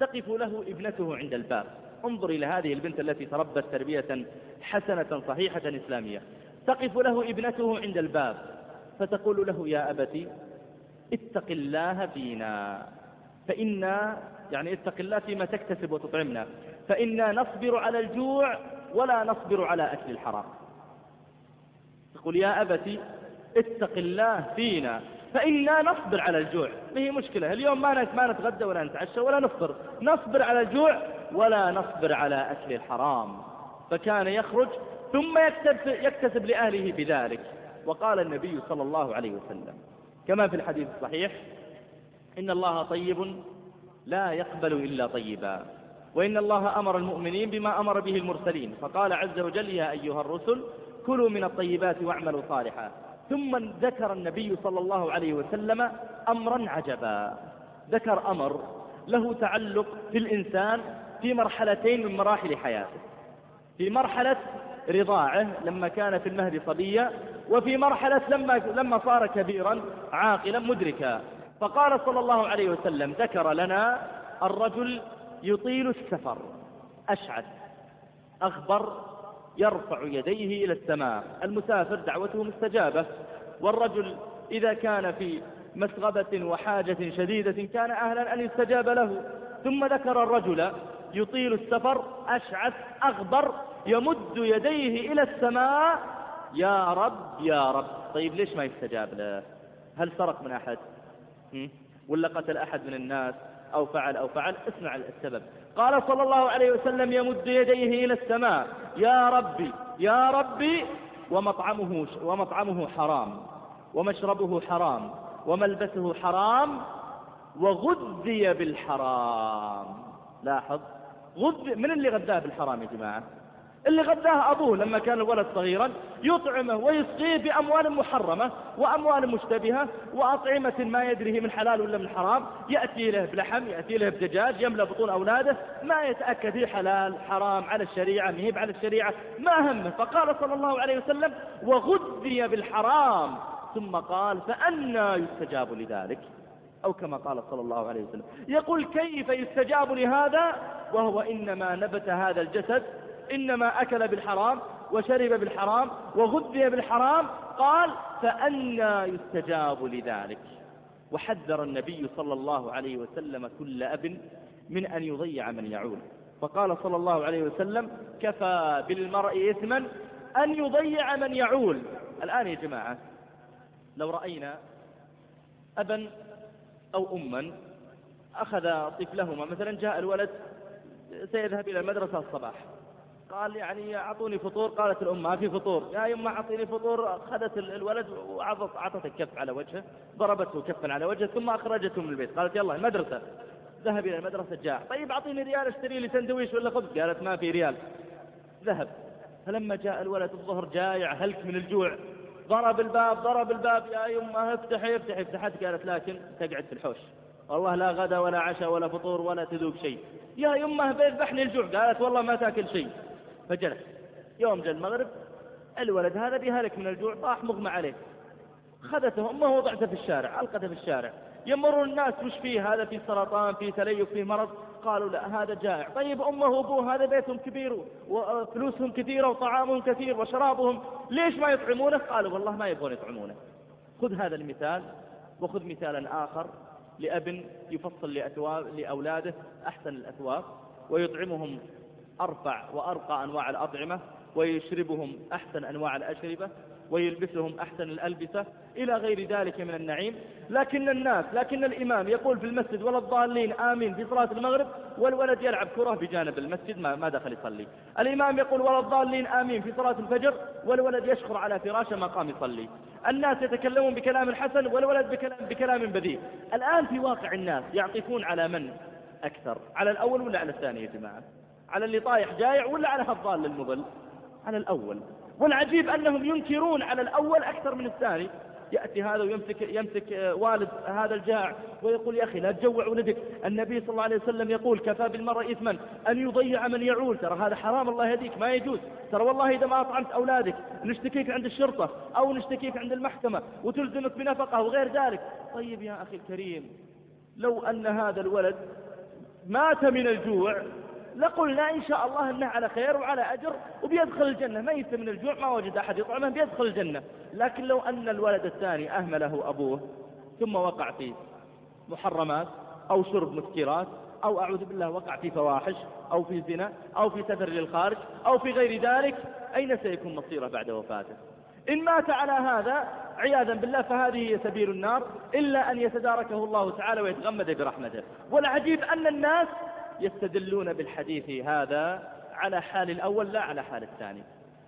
تقف له ابنته عند الباب. انظر إلى هذه البنت التي تربت تربية حسنة صحيحة إسلامية. تقف له ابنته عند الباب فتقول له يا أبتي اتق الله فينا. فإنا يعني اتق الله فيما تكتسب وتطعمنا. فإنا نصبر على الجوع ولا نصبر على أكل الحرام. تقول يا أبتي اتق الله فينا. فإنا نصبر على الجوع. ما هي مشكلة؟ اليوم ما ما نتغدى ولا نتعشى ولا نفطر. نصبر على الجوع ولا نصبر على أكل الحرام. فكان يخرج ثم يكتسب, يكتسب لأهله بذلك. وقال النبي صلى الله عليه وسلم. كما في الحديث الصحيح إن الله طيب لا يقبل إلا طيبا. وإن الله أمر المؤمنين بما أمر به المرسلين. فقال عز وجل يا أيها الرسل كلوا من الطيبات واعملوا صالحا. ثم ذكر النبي صلى الله عليه وسلم أمرا عجبا. ذكر أمر له تعلق في الإنسان في مرحلتين من مراحل حياته. في مرحلة رضاعه لما كان في المهد صبيا وفي مرحلة لما, لما صار كبيرا عاقلا مدركا. فقال صلى الله عليه وسلم ذكر لنا الرجل يطيل السفر. أشعث. أخبر يرفع يديه إلى السماء. المسافر دعوته مستجابة. والرجل إذا كان في مسغبة وحاجة شديدة كان أهلا أن يستجاب له. ثم ذكر الرجل يطيل السفر أشعث أغبر يمد يديه إلى السماء. يا رب يا رب. طيب ليش ما يستجاب له؟ هل سرق من أحد؟ ولا قتل أحد من الناس؟ أو فعل أو فعل. اسمع السبب. قال صلى الله عليه وسلم يمد يديه إلى السماء يا ربي يا ربي ومطعمه, ومطعمه حرام ومشربه حرام وملبسه حرام وغذي بالحرام. لاحظ غذي من اللي غذاه بالحرام يا جماعة؟ اللي غذاه أبوه لما كان الولد صغيرا يطعمه ويسقيه بأموال محرمة وأموال مشتبهة وأطعمة ما يدري من حلال ولا من حرام. يأتي له بلحم يأتي له بدجاج يملأ بطون أولاده. ما يتأكد هي حلال حرام على الشريعة مهيب على الشريعة. ما همه فقال صلى الله عليه وسلم وغذي بالحرام. ثم قال فأنا يستجاب لذلك. أو كما قال صلى الله عليه وسلم. يقول كيف يستجاب لهذا؟ وهو إنما نبت هذا الجسد إنما أكل بالحرام وشرب بالحرام وغذي بالحرام. قال فأنا يستجاب لذلك. وحذر النبي صلى الله عليه وسلم كل أب من أن يضيع من يعول. فقال صلى الله عليه وسلم كفى بالمرء إثما أن يضيع من يعول. الآن يا جماعة لو رأينا أبا أو أما أخذ طفلهما مثلا جاء الولد سيذهب إلى المدرسة الصباح. قال يعني أعطوني فطور قالت الأم ما في فطور. يا يما أعطيني فطور أخذت الولد وعطت الكف على وجهه ضربته كفا على وجهه ثم أخرجته من البيت قالت يلا المدرسة. ذهب إلى المدرسة جاء. طيب أعطيني ريال اشتري لي سندويش ولا خبز. قالت ما في ريال. ذهب. فلما جاء الولد الظهر جايع هلك من الجوع. ضرب الباب ضرب الباب. يا يما افتحي افتحي. فتحت قالت لكن تقعد في الحوش. والله لا غدا ولا عشاء ولا فطور ولا تذوق شيء. يا يمه بيذبحني الجوع. قالت والله ما تأكل شيء. فجلس. يوم جاء المغرب الولد هذا بيهلك من الجوع طاح مغمى عليه. أخذته أمه وضعته في الشارع ألقته في الشارع. يمر الناس وش فيه هذا؟ في سرطان في تليف في مرض. قالوا لا هذا جائع. طيب أمه وأبوه هذا بيتهم كبير وفلوسهم كثيرة وطعامهم كثير وشرابهم. ليش ما يطعمونه؟ قالوا والله ما يبغون يطعمونه. خذ هذا المثال وخذ مثالا آخر لأب يفصل لأولاده أحسن الأثواب ويطعمهم أرفع وأرقى أنواع الأطعمة ويشربهم أحسن أنواع الأشربة ويلبسهم أحسن الألبسة إلى غير ذلك من النعيم. لكن الناس لكن الإمام يقول في المسجد ولا الضالين آمين في صلاة المغرب والولد يلعب كرة بجانب المسجد ما, دخل يصلي. الإمام يقول ولا الضالين آمين في صلاة الفجر والولد يشخر على فراشه ما قام يصلي. الناس يتكلمون بكلام حسن والولد بكلام, بكلام بذيء الآن في واقع الناس يعطفون على من أكثر؟ على الأول ولا على الثاني يا جماعة؟ على اللي طايح جايع ولا على الضال المضل؟ على الأول. والعجيب أنهم ينكرون على الأول أكثر من الثاني. يأتي هذا ويمسك يمسك آه، والد هذا الجائع ويقول يا أخي لا تجوع ولدك. النبي صلى الله عليه وسلم يقول كفى بالمرء إثما أن يضيع من يعول. ترى هذا حرام الله يهديك. ما يجوز. ترى والله إذا ما أطعمت أولادك نشتكيك عند الشرطة أو نشتكيك عند المحكمة وتلزمك بنفقة وغير ذلك. طيب يا أخي الكريم لو أن هذا الولد مات من الجوع لقلنا إن شاء الله أنه على خير وعلى أجر وبيدخل الجنة ميت من الجوع ما وجد أحد يطعمه بيدخل الجنة. لكن لو أن الولد الثاني أهمله أبوه ثم وقع في محرمات أو شرب مسكرات أو أعوذ بالله وقع في فواحش أو في زنا أو في سفر للخارج أو في غير ذلك أين سيكون مصيره بعد وفاته؟ إن مات على هذا عياذا بالله فهذه هي سبيل النار إلا أن يتداركه الله تعالى ويتغمد برحمته. والعجيب أن الناس يستدلون بالحديث هذا على حال الأول لا على حال الثاني.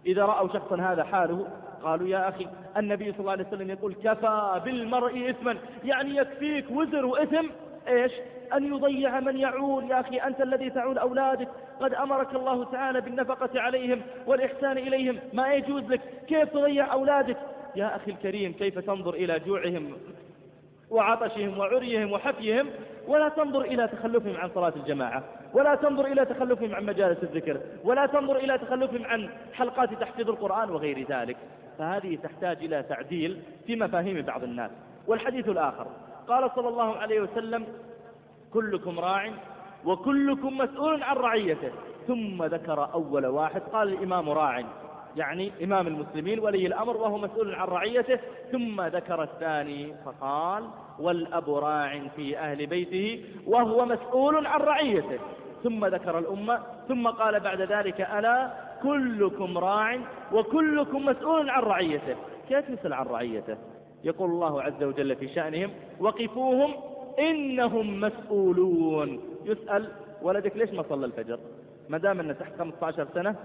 إذا رأوا شخصا هذا حاله قالوا يا أخي النبي صلى الله عليه وسلم يقول كفى بالمرء إثما. يعني يكفيك وزر وإثم إيش؟ أن يضيع من يعول. يا أخي أنت الذي تعول أولادك. قد أمرك الله تعالى بالنفقة عليهم والإحسان إليهم. ما يجوز لك. كيف تضيع أولادك؟ يا أخي الكريم كيف تنظر إلى جوعهم؟ وعطشهم وعريهم وحفيهم ولا تنظر إلى تخلفهم عن صلاة الجماعة ولا تنظر إلى تخلفهم عن مجالس الذكر ولا تنظر إلى تخلفهم عن حلقات تحفيظ القرآن وغير ذلك. فهذه تحتاج إلى تعديل في مفاهيم بعض الناس. والحديث الآخر قال صلى الله عليه وسلم كلكم راع وكلكم مسؤول عن رعيته. ثم ذكر أول واحد قال الإمام راع. يعني إمام المسلمين ولي الأمر وهو مسؤول عن رعيته ثم ذكر الثاني فقال والأب راع في أهل بيته وهو مسؤول عن رعيته. ثم ذكر الأمة ثم قال بعد ذلك ألا كلكم راع وكلكم مسؤول عن رعيته. كيف يسأل عن رعيته؟ يقول الله عز وجل في شأنهم وقفوهم إنهم مسؤولون. يسأل ولدك ليش ما صلى الفجر؟ ما دام أنه تحت 15 سنة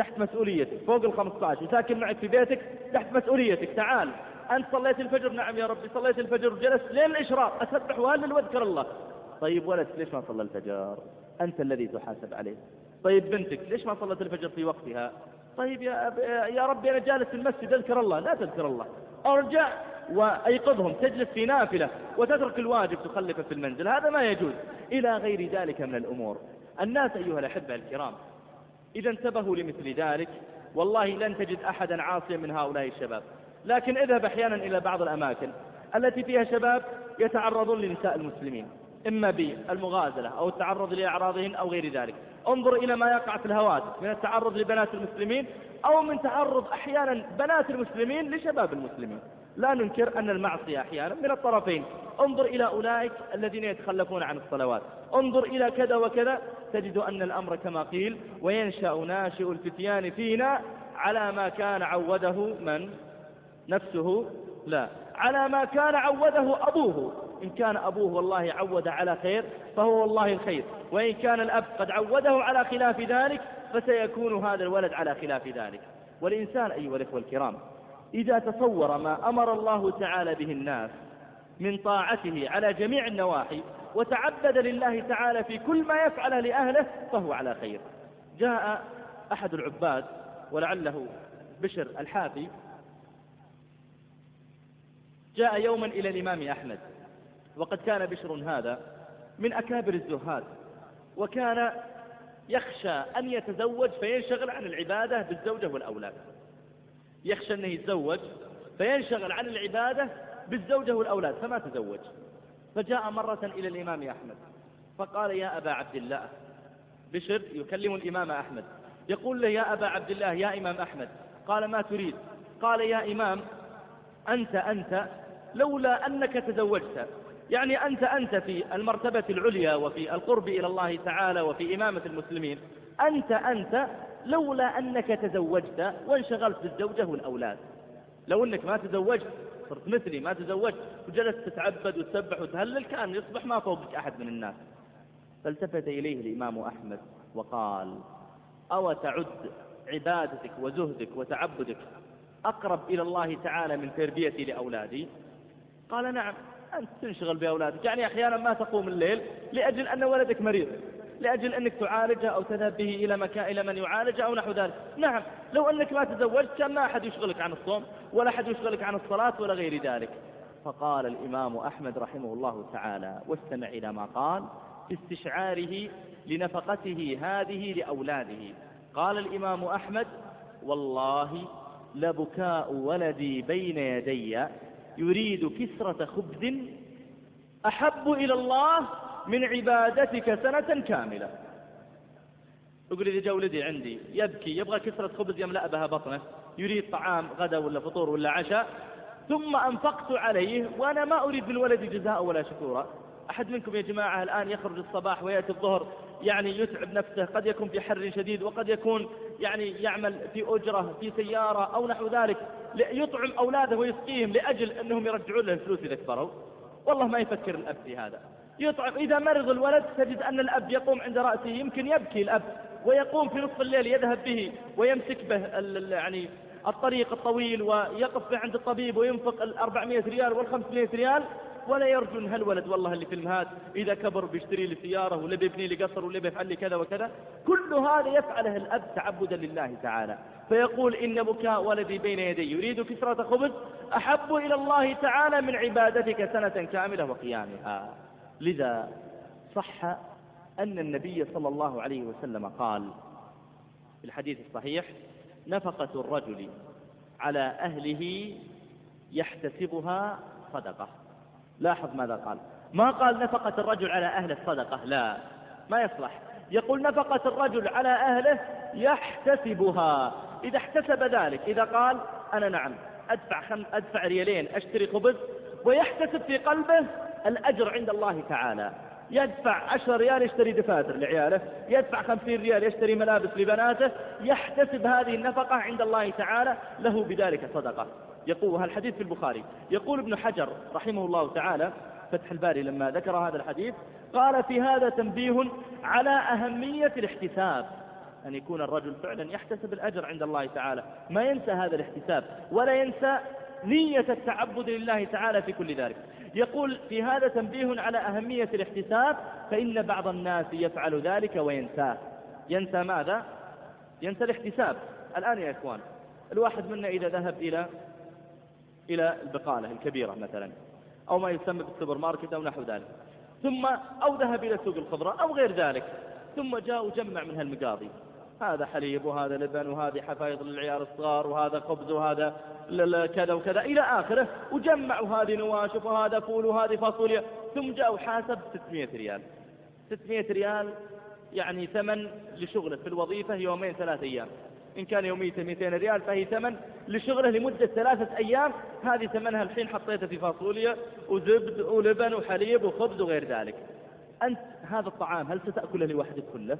تحت مسؤوليتك فوق ال 15 وساكن معك في بيتك تحت مسؤوليتك. تعال أنت صليت الفجر؟ نعم يا ربي صليت الفجر وجلست لين الإشراق أسبح وهلل وأذكر الله. طيب ولدك ليش ما صلى الفجر؟ أنت الذي تحاسب عليه. طيب بنتك ليش ما صلت الفجر في وقتها؟ طيب يا, يا ربي أنا جالس في المسجد أذكر الله لا تذكر الله. أرجع وأيقظهم تجلس في نافلة وتترك الواجب تخلفه في المنزل. هذا ما يجوز. إلى غير ذلك من الأمور. الناس أيها الأحبة الكرام إذا انتبهوا لمثل ذلك. والله لن تجد أحدا عاصيا من هؤلاء الشباب. لكن اذهب أحيانا إلى بعض الأماكن التي فيها شباب يتعرضون لنساء المسلمين إما بالمغازلة أو التعرض لأعراضهن أو غير ذلك. انظر إلى ما يقع في الهواتف من التعرض لبنات المسلمين أو من تعرض أحيانا بنات المسلمين لشباب المسلمين. لا ننكر أن المعصية أحيانا من الطرفين. انظر إلى أولئك الذين يتخلفون عن الصلوات. انظر إلى كذا وكذا. تجد أن الأمر كما قيل وينشأ ناشئ الفتيان فينا على ما كان عوده من؟ نفسه؟ لا. على ما كان عوده أبوه. إن كان أبوه والله عود على خير فهو والله الخير. وإن كان الأب قد عوده على خلاف ذلك فسيكون هذا الولد على خلاف ذلك. والإنسان أيها الإخوة الكرام إذا تصور ما أمر الله تعالى به الناس من طاعته على جميع النواحي وتعبد لله تعالى في كل ما يفعله لأهله فهو على خير. جاء أحد العباد ولعله بشر الحافي. جاء يوما إلى الإمام أحمد وقد كان بشر هذا من أكابر الزهاد وكان يخشى أن يتزوج فينشغل عن العبادة بالزوجة والأولاد. يخشى أنه يتزوج فينشغل عن العبادة بالزوجة والأولاد فما تزوج. فجاء مرة إلى الإمام أحمد فقال يا أبا عبد الله. بشر يكلم الإمام أحمد يقول له يا أبا عبد الله يا إمام أحمد. قال ما تريد. قال يا إمام أنت أنت لولا أنك تزوجت يعني أنت أنت في المرتبة العليا وفي القرب إلى الله تعالى وفي إمامة المسلمين أنت أنت لولا أنك تزوجت وانشغلت بالزوجة والأولاد. لو أنك ما تزوجت صرت مثلي ما تزوجت وجلست تتعبد وتسبح وتهلل كان يصبح ما فوقك أحد من الناس. فالتفت إليه الإمام أحمد وقال أو تعد عبادتك وزهدك وتعبدك أقرب إلى الله تعالى من تربيتي لأولادي؟ قال نعم أنت تنشغل بأولادك. يعني أحيانا ما تقوم الليل لأجل أن ولدك مريض. لأجل أنك تعالجه أو تذهب به إلى مكان إلى من يعالجه أو نحو ذلك. نعم لو أنك ما تزوجت كان ما أحد يشغلك عن الصوم ولا أحد يشغلك عن الصلاة ولا غير ذلك. فقال الإمام أحمد رحمه الله تعالى واستمع إلى ما قال في استشعاره لنفقته هذه لأولاده. قال الإمام أحمد والله لبكاء ولدي بين يدي يريد كسرة خبز أحب إلى الله من عبادتك سنة كاملة. يقول إذا جاء ولدي عندي يبكي يبغى كسرة خبز يملأ بها بطنه يريد طعام غدا ولا فطور ولا عشاء ثم أنفقت عليه وأنا ما أريد من ولدي جزاء ولا شكورا. أحد منكم يا جماعة الآن يخرج الصباح ويأتي الظهر يعني يتعب نفسه قد يكون في حر شديد وقد يكون يعني يعمل في أجرة في سيارة أو نحو ذلك يطعم أولاده ويسقيهم لأجل أنهم يرجعون له الفلوس إذا كبروا. والله ما يفكر الأب في هذا. يطعم إذا مرض الولد تجد أن الأب يقوم عند رأسه يمكن يبكي الأب ويقوم في نصف الليل يذهب به ويمسك به يعني الطريق الطويل ويقف عند الطبيب وينفق ال 400 ريال وال 500 ريال ولا يرجو ان هالولد. والله اللي في المهات إذا كبر بيشتري لي سيارة ولا بيبني لي قصر ولا بيفعل لي كذا وكذا كل هذا يفعله الأب تعبدا لله تعالى. فيقول إن بكاء ولدي بين يدي يريد كسرة خبز أحب إلى الله تعالى من عبادتك سنة كاملة وقيامها. لذا صح أن النبي صلى الله عليه وسلم قال في الحديث الصحيح نفقة الرجل على أهله يحتسبها صدقة. لاحظ ماذا قال. ما قال نفقة الرجل على أهل الصدقة لا. ما يصلح. يقول نفقة الرجل على أهله يحتسبها. إذا احتسب ذلك إذا قال أنا نعم أدفع, خم أدفع ريالين أشتري خبز ويحتسب في قلبه الأجر عند الله تعالى. يدفع عشر ريال يشتري دفاتر لعياله يدفع خمسين ريال يشتري ملابس لبناته يحتسب هذه النفقة عند الله تعالى له بذلك صدقة. يقول الحديث في البخاري. يقول ابن حجر رحمه الله تعالى فتح الباري لما ذكر هذا الحديث قال في هذا تنبيه على أهمية الاحتساب. أن يكون الرجل فعلا يحتسب الأجر عند الله تعالى. ما ينسى هذا الاحتساب ولا ينسى نية التعبد لله تعالى في كل ذلك. يقول في هذا تنبيه على أهمية الاحتساب فإن بعض الناس يفعل ذلك وينساه ينسى ماذا؟ ينسى الاحتساب. الآن يا إخوان الواحد منا إذا ذهب إلى إلى البقالة الكبيرة مثلا أو ما يسمى بالسوبر ماركت أو نحو ذلك ثم أو ذهب إلى سوق الخضرة أو غير ذلك ثم جاء وجمع من هالمقاضي هذا حليب وهذا لبن وهذه حفايظ للعيال الصغار وهذا خبز وهذا كذا وكذا إلى آخره وجمع وهذه نواشف وهذا فول وهذه فاصوليا ثم جاء وحاسب 600 ريال. 600 ريال يعني ثمن لشغله في الوظيفة يومين ثلاث أيام. إن كان يوميته 200 ريال فهي ثمن لشغله لمدة ثلاثة أيام. هذه ثمنها الحين حطيتها في فاصوليا وزبد ولبن وحليب وخبز وغير ذلك. أنت هذا الطعام هل ستأكله لوحدك كله؟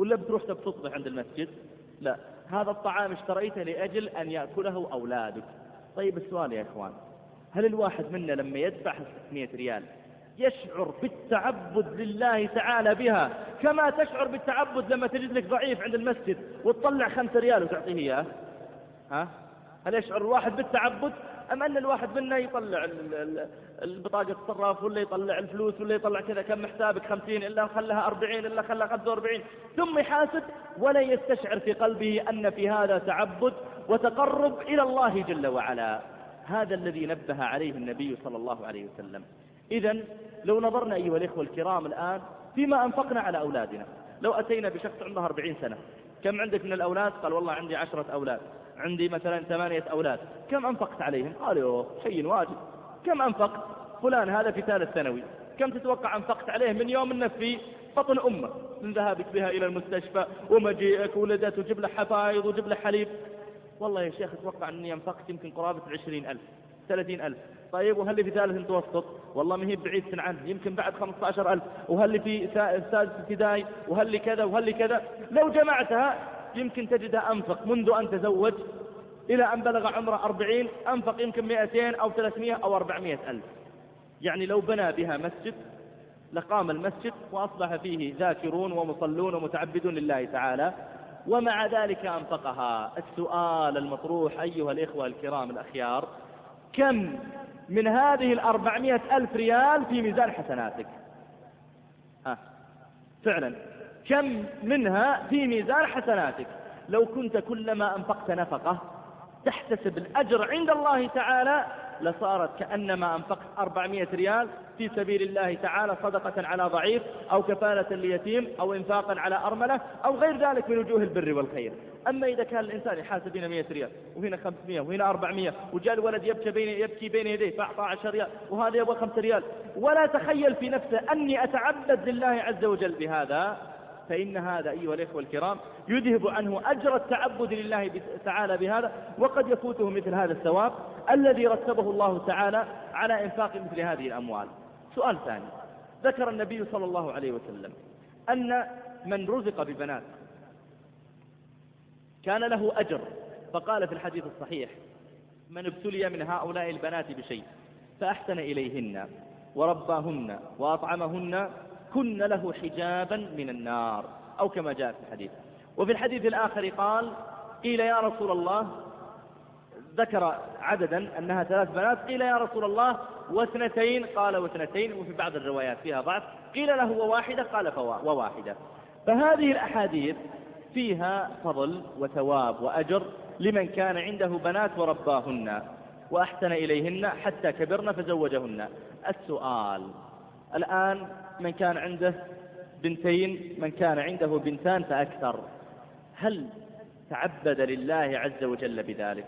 ولا بتروح تبتصبح عند المسجد؟ لا. هذا الطعام اشتريته لأجل أن يأكله أولادك. طيب السؤال يا إخوان هل الواحد منا لما يدفع 600 ريال يشعر بالتعبد لله تعالى بها كما تشعر بالتعبد لما تجد لك ضعيف عند المسجد وتطلع خمسة ريال وتعطيه إياه؟ ها؟ هل يشعر الواحد بالتعبد؟ أم أن الواحد منا يطلع البطاقة الصراف ولا يطلع الفلوس ولا يطلع كذا؟ كم حسابك؟ خمسين إلا خلها أربعين إلا خلها خمسة وأربعين. ثم يحاسب ولا يستشعر في قلبه أن في هذا تعبد وتقرب إلى الله جل وعلا. هذا الذي نبه عليه النبي صلى الله عليه وسلم. إذا لو نظرنا أيها الإخوة الكرام الآن فيما أنفقنا على أولادنا. لو أتينا بشخص عنده أربعين سنة كم عندك من الأولاد؟ قال والله عندي عشرة أولاد. عندي مثلا ثمانية أولاد كم أنفقت عليهم؟ قالوا شيء واجب كم أنفقت؟ فلان هذا في ثالث ثانوي. كم تتوقع أنفقت عليه من يوم أنه في بطن أمة من ذهابك بها إلى المستشفى ومجيئك ولدت وجب له حفايض وجب له حليب. والله يا شيخ أتوقع أني أنفقت يمكن قرابة العشرين ألف ثلاثين ألف. طيب وهل في ثالث متوسط؟ والله ما هي بعيد عنه يمكن بعد خمسة عشر ألف. وهل في سادس ابتدائي؟ وهل كذا؟ وهل كذا؟ لو جمعتها يمكن تجدها أنفق منذ أن تزوج إلى أن بلغ عمره أربعين أنفق يمكن مئتين أو ثلاثمائة أو أربعمائة ألف. يعني لو بنى بها مسجد لقام المسجد وأصبح فيه ذاكرون ومصلون ومتعبدون لله تعالى ومع ذلك أنفقها. السؤال المطروح أيها الإخوة الكرام الأخيار كم من هذه الأربعمائة ألف ريال في ميزان حسناتك؟ ها فعلا. كم منها في ميزان حسناتك؟ لو كنت كلما أنفقت نفقة تحتسب الأجر عند الله تعالى لصارت كأنما أنفقت أربعمائة ريال في سبيل الله تعالى صدقة على ضعيف أو كفالة ليتيم أو إنفاقا على أرملة أو غير ذلك من وجوه البر والخير. أما إذا كان الإنسان يحاسب هنا 100 ريال وهنا 500 وهنا 400 وجاء الولد يبكي بين, يبكي بين يديه فأعطى 10 ريال وهذا يبغى 5 ريال. ولا تخيل في نفسه أني أتعبد لله عز وجل بهذا. فإن هذا أيها الإخوة الكرام يذهب عنه أجر التعبد لله تعالى بهذا وقد يفوته مثل هذا الثواب الذي رتبه الله تعالى على إنفاق مثل هذه الأموال. سؤال ثاني. ذكر النبي صلى الله عليه وسلم أن من رزق ببنات كان له أجر فقال في الحديث الصحيح من ابتلي من هؤلاء البنات بشيء فأحسن إليهن ورباهن وأطعمهن كن له حجابا من النار. أو كما جاء في الحديث. وفي الحديث الآخر قال قيل يا رسول الله ذكر عددا أنها ثلاث بنات قيل يا رسول الله واثنتين قال واثنتين وفي بعض الروايات فيها ضعف قيل له وواحدة قال وواحدة. فهذه الأحاديث فيها فضل وثواب وأجر لمن كان عنده بنات ورباهن وأحسن إليهن حتى كبرن فزوجهن. السؤال الآن من كان عنده بنتين من كان عنده بنتان فأكثر. هل تعبد لله عز وجل بذلك؟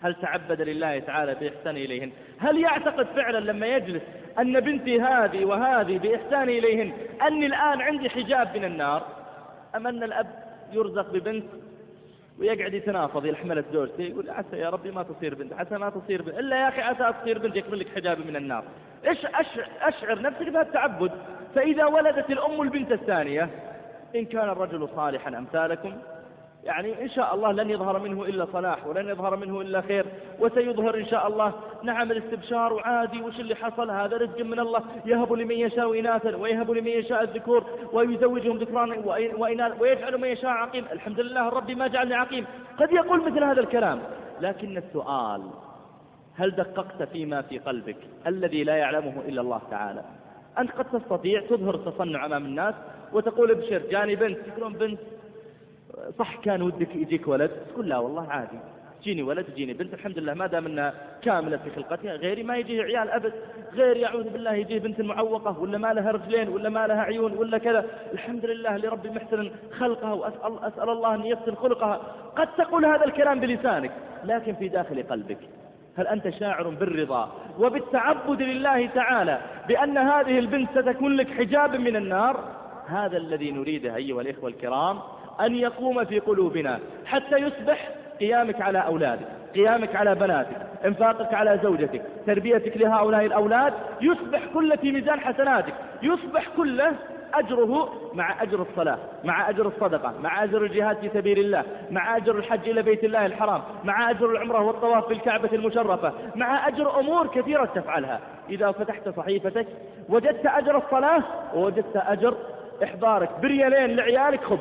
هل تعبد لله تعالى بإحسان إليهن؟ هل يعتقد فعلا لما يجلس أن بنتي هذه وهذه بإحسان إليهن أني الآن عندي حجاب من النار؟ أم أن الأب يرزق ببنت ويقعد يتنافض يحملت زوجته يقول عسى يا ربي ما تصير بنت عسى ما تصير بنت إلا يا أخي عسى تصير بنت يكمل لك حجاب من النار. إيش أشعر نفسك بهذا التعبد؟ فإذا ولدت الأم البنت الثانية إن كان الرجل صالحا أمثالكم يعني إن شاء الله لن يظهر منه إلا صلاح ولن يظهر منه إلا خير وسيظهر إن شاء الله نعم الاستبشار وعادي وش اللي حصل؟ هذا رزق من الله يهب لمن يشاء إناثا ويهب لمن يشاء الذكور ويزوجهم ذكران وإناث ويجعل من يشاء عقيم الحمد لله الرب ما جعلني عقيم قد يقول مثل هذا الكلام لكن السؤال هل دققت فيما في قلبك الذي لا يعلمه إلا الله تعالى؟ أنت قد تستطيع تظهر التصنع أمام الناس وتقول ابشر جاني بنت يقولون بنت صح كان ودك يجيك ولد تقول لا والله عادي تجيني ولد تجيني بنت الحمد لله ما دام إنها كاملة في خلقتها غيري ما يجيه عيال أبد غير يعوذ بالله يجيه بنت معوقة ولا ما لها رجلين ولا ما لها عيون ولا كذا الحمد لله لربي محسن خلقها وأسأل أسأل الله أن يحسن خلقها. قد تقول هذا الكلام بلسانك لكن في داخل قلبك هل أنت شاعر بالرضا وبالتعبد لله تعالى بأن هذه البنت ستكون لك حجاب من النار؟ هذا الذي نريده أيها الإخوة الكرام أن يقوم في قلوبنا حتى يصبح قيامك على أولادك قيامك على بناتك إنفاقك على زوجتك تربيتك لهؤلاء الأولاد يصبح كله في ميزان حسناتك يصبح كله أجره مع أجر الصلاة مع أجر الصدقة مع أجر الجهاد في سبيل الله مع أجر الحج إلى بيت الله الحرام مع أجر العمرة والطواف في الكعبة المشرفة مع أجر أمور كثيرة تفعلها. إذا فتحت صحيفتك وجدت أجر الصلاة ووجدت أجر إحضارك. بريالين لعيالك خذ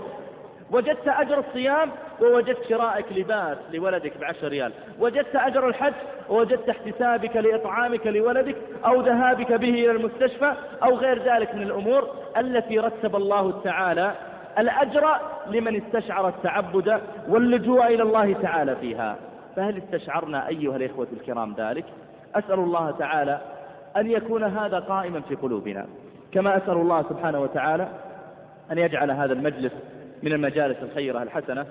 وجدت أجر الصيام ووجدت شرائك لباس لولدك بعشر ريال. وجدت أجر الحج ووجدت احتسابك لإطعامك لولدك أو ذهابك به إلى المستشفى أو غير ذلك من الأمور التي رتب الله تعالى الأجر لمن استشعر التعبد واللجوء إلى الله تعالى فيها. فهل استشعرنا أيها الإخوة الكرام ذلك؟ أسأل الله تعالى أن يكون هذا قائما في قلوبنا. كما أسأل الله سبحانه وتعالى أن يجعل هذا المجلس من المجالس الخيرة الحسنة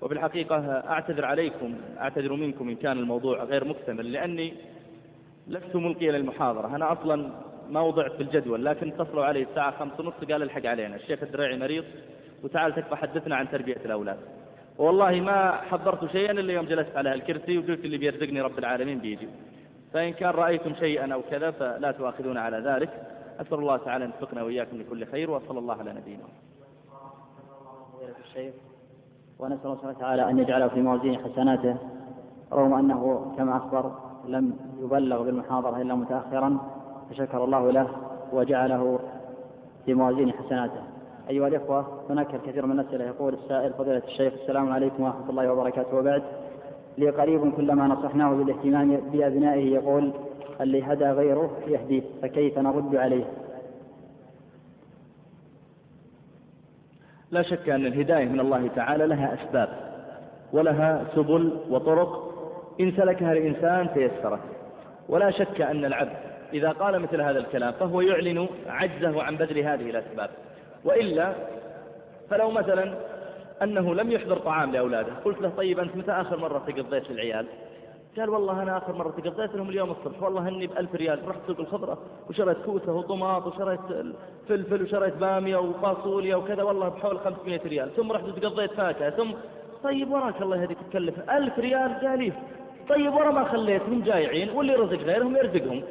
وفي الحقيقة أعتذر عليكم أعتذر منكم إن كان الموضوع غير مكتمل لأني لست ملقيا للمحاضرة. أنا أصلا موضع في الجدول لكن اتصلوا علي الساعة خمس ونص قال الحق علينا. الشيخ الدريعي مريض وتعال تكفى حدثنا عن تربية الأولاد. والله ما حضرت شيئا إلا يوم جلست على الكرسي وقلت اللي بيرزقني رب العالمين بيجي. فإن كان رأيتم شيئا أو كذا فلا تؤاخذون على ذلك. أسأل الله تعالى أن يوفقنا وإياكم لكل خير وصلى الله على نبينا الشيخ ونسأل الله وتعالى أن يجعله في موازين حسناته. رغم أنه كما أخبر لم يبلغ بالمحاضرة إلا متأخرا فشكر الله له وجعله في موازين حسناته. أيها الإخوة هناك الكثير من الأسئلة. يقول السائل فضيلة الشيخ السلام عليكم ورحمة الله وبركاته. وبعد لي قريب كلما نصحناه بالاهتمام بأبنائه يقول اللي هدى غيره يهديه فكيف نرد عليه؟ لا شك أن الهداية من الله تعالى لها أسباب ولها سبل وطرق إن سلكها الإنسان تيسرت ولا شك أن العبد إذا قال مثل هذا الكلام فهو يعلن عجزه عن بذل هذه الأسباب. وإلا فلو مثلا أنه لم يحضر طعام لأولاده قلت له طيب أنت متى آخر مرة تقضيت العيال قال والله أنا آخر مرة تقضيت لهم اليوم الصبح والله أني بألف ريال رحت سوق الخضرة وشريت كوسة وطماط وشريت فلفل وشريت بامية وفاصوليا وكذا والله بحول 500 ريال ثم رحت تقضيت فاكهة ثم طيب وراك الله يهديك تكلف ألف ريال؟ قال طيب ورا ما خليتهم جايعين واللي رزق غيرهم يرزقهم.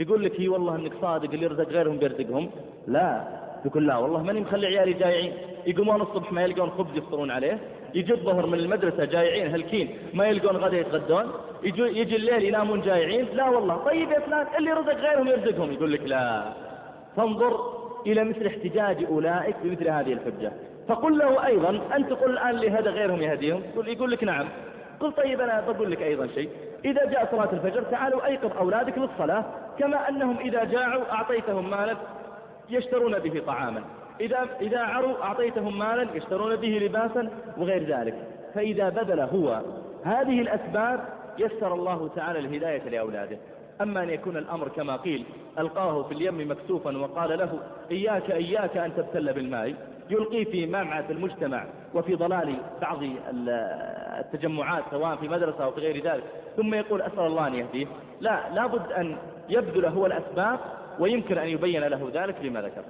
يقول لك هي والله إنك صادق اللي يرزق غيرهم بيرزقهم. لا يقول لا والله ماني مخلي عيالي جايعين. يقومون الصبح ما يلقون خبز يفطرون عليه. يجي الظهر من المدرسة جايعين هلكين ما يلقون غدا يتغدون يجي الليل ينامون جايعين لا والله طيب يا فلان اللي رزق غيرهم يرزقهم يقول لك لا. فانظر إلى مثل احتجاج أولئك بمثل هذه الحجة. فقل له أيضا أنت قل الآن لهذا غيرهم يهديهم؟ يقول لك نعم. قل طيب أنا بقول لك أيضا شيء. إذا جاء صلاة الفجر تعالوا أيقظ أولادك للصلاة كما أنهم إذا جاعوا أعطيتهم مالا يشترون به طعاما. إذا, إذا عروا أعطيتهم مالا يشترون به لباسا وغير ذلك. فإذا بذل هو هذه الأسباب يسر الله تعالى الهداية لأولاده. أما أن يكون الأمر كما قيل ألقاه في اليم مكسوفا وقال له إياك إياك أن تبتل بالماء. يلقي في معمعة المجتمع وفي ضلال بعض التجمعات سواء في مدرسة أو في غير ذلك. ثم يقول أسأل الله أن يهديه. لا لابد أن يبذل هو الأسباب ويمكن أن يبين له ذلك لما ذكر.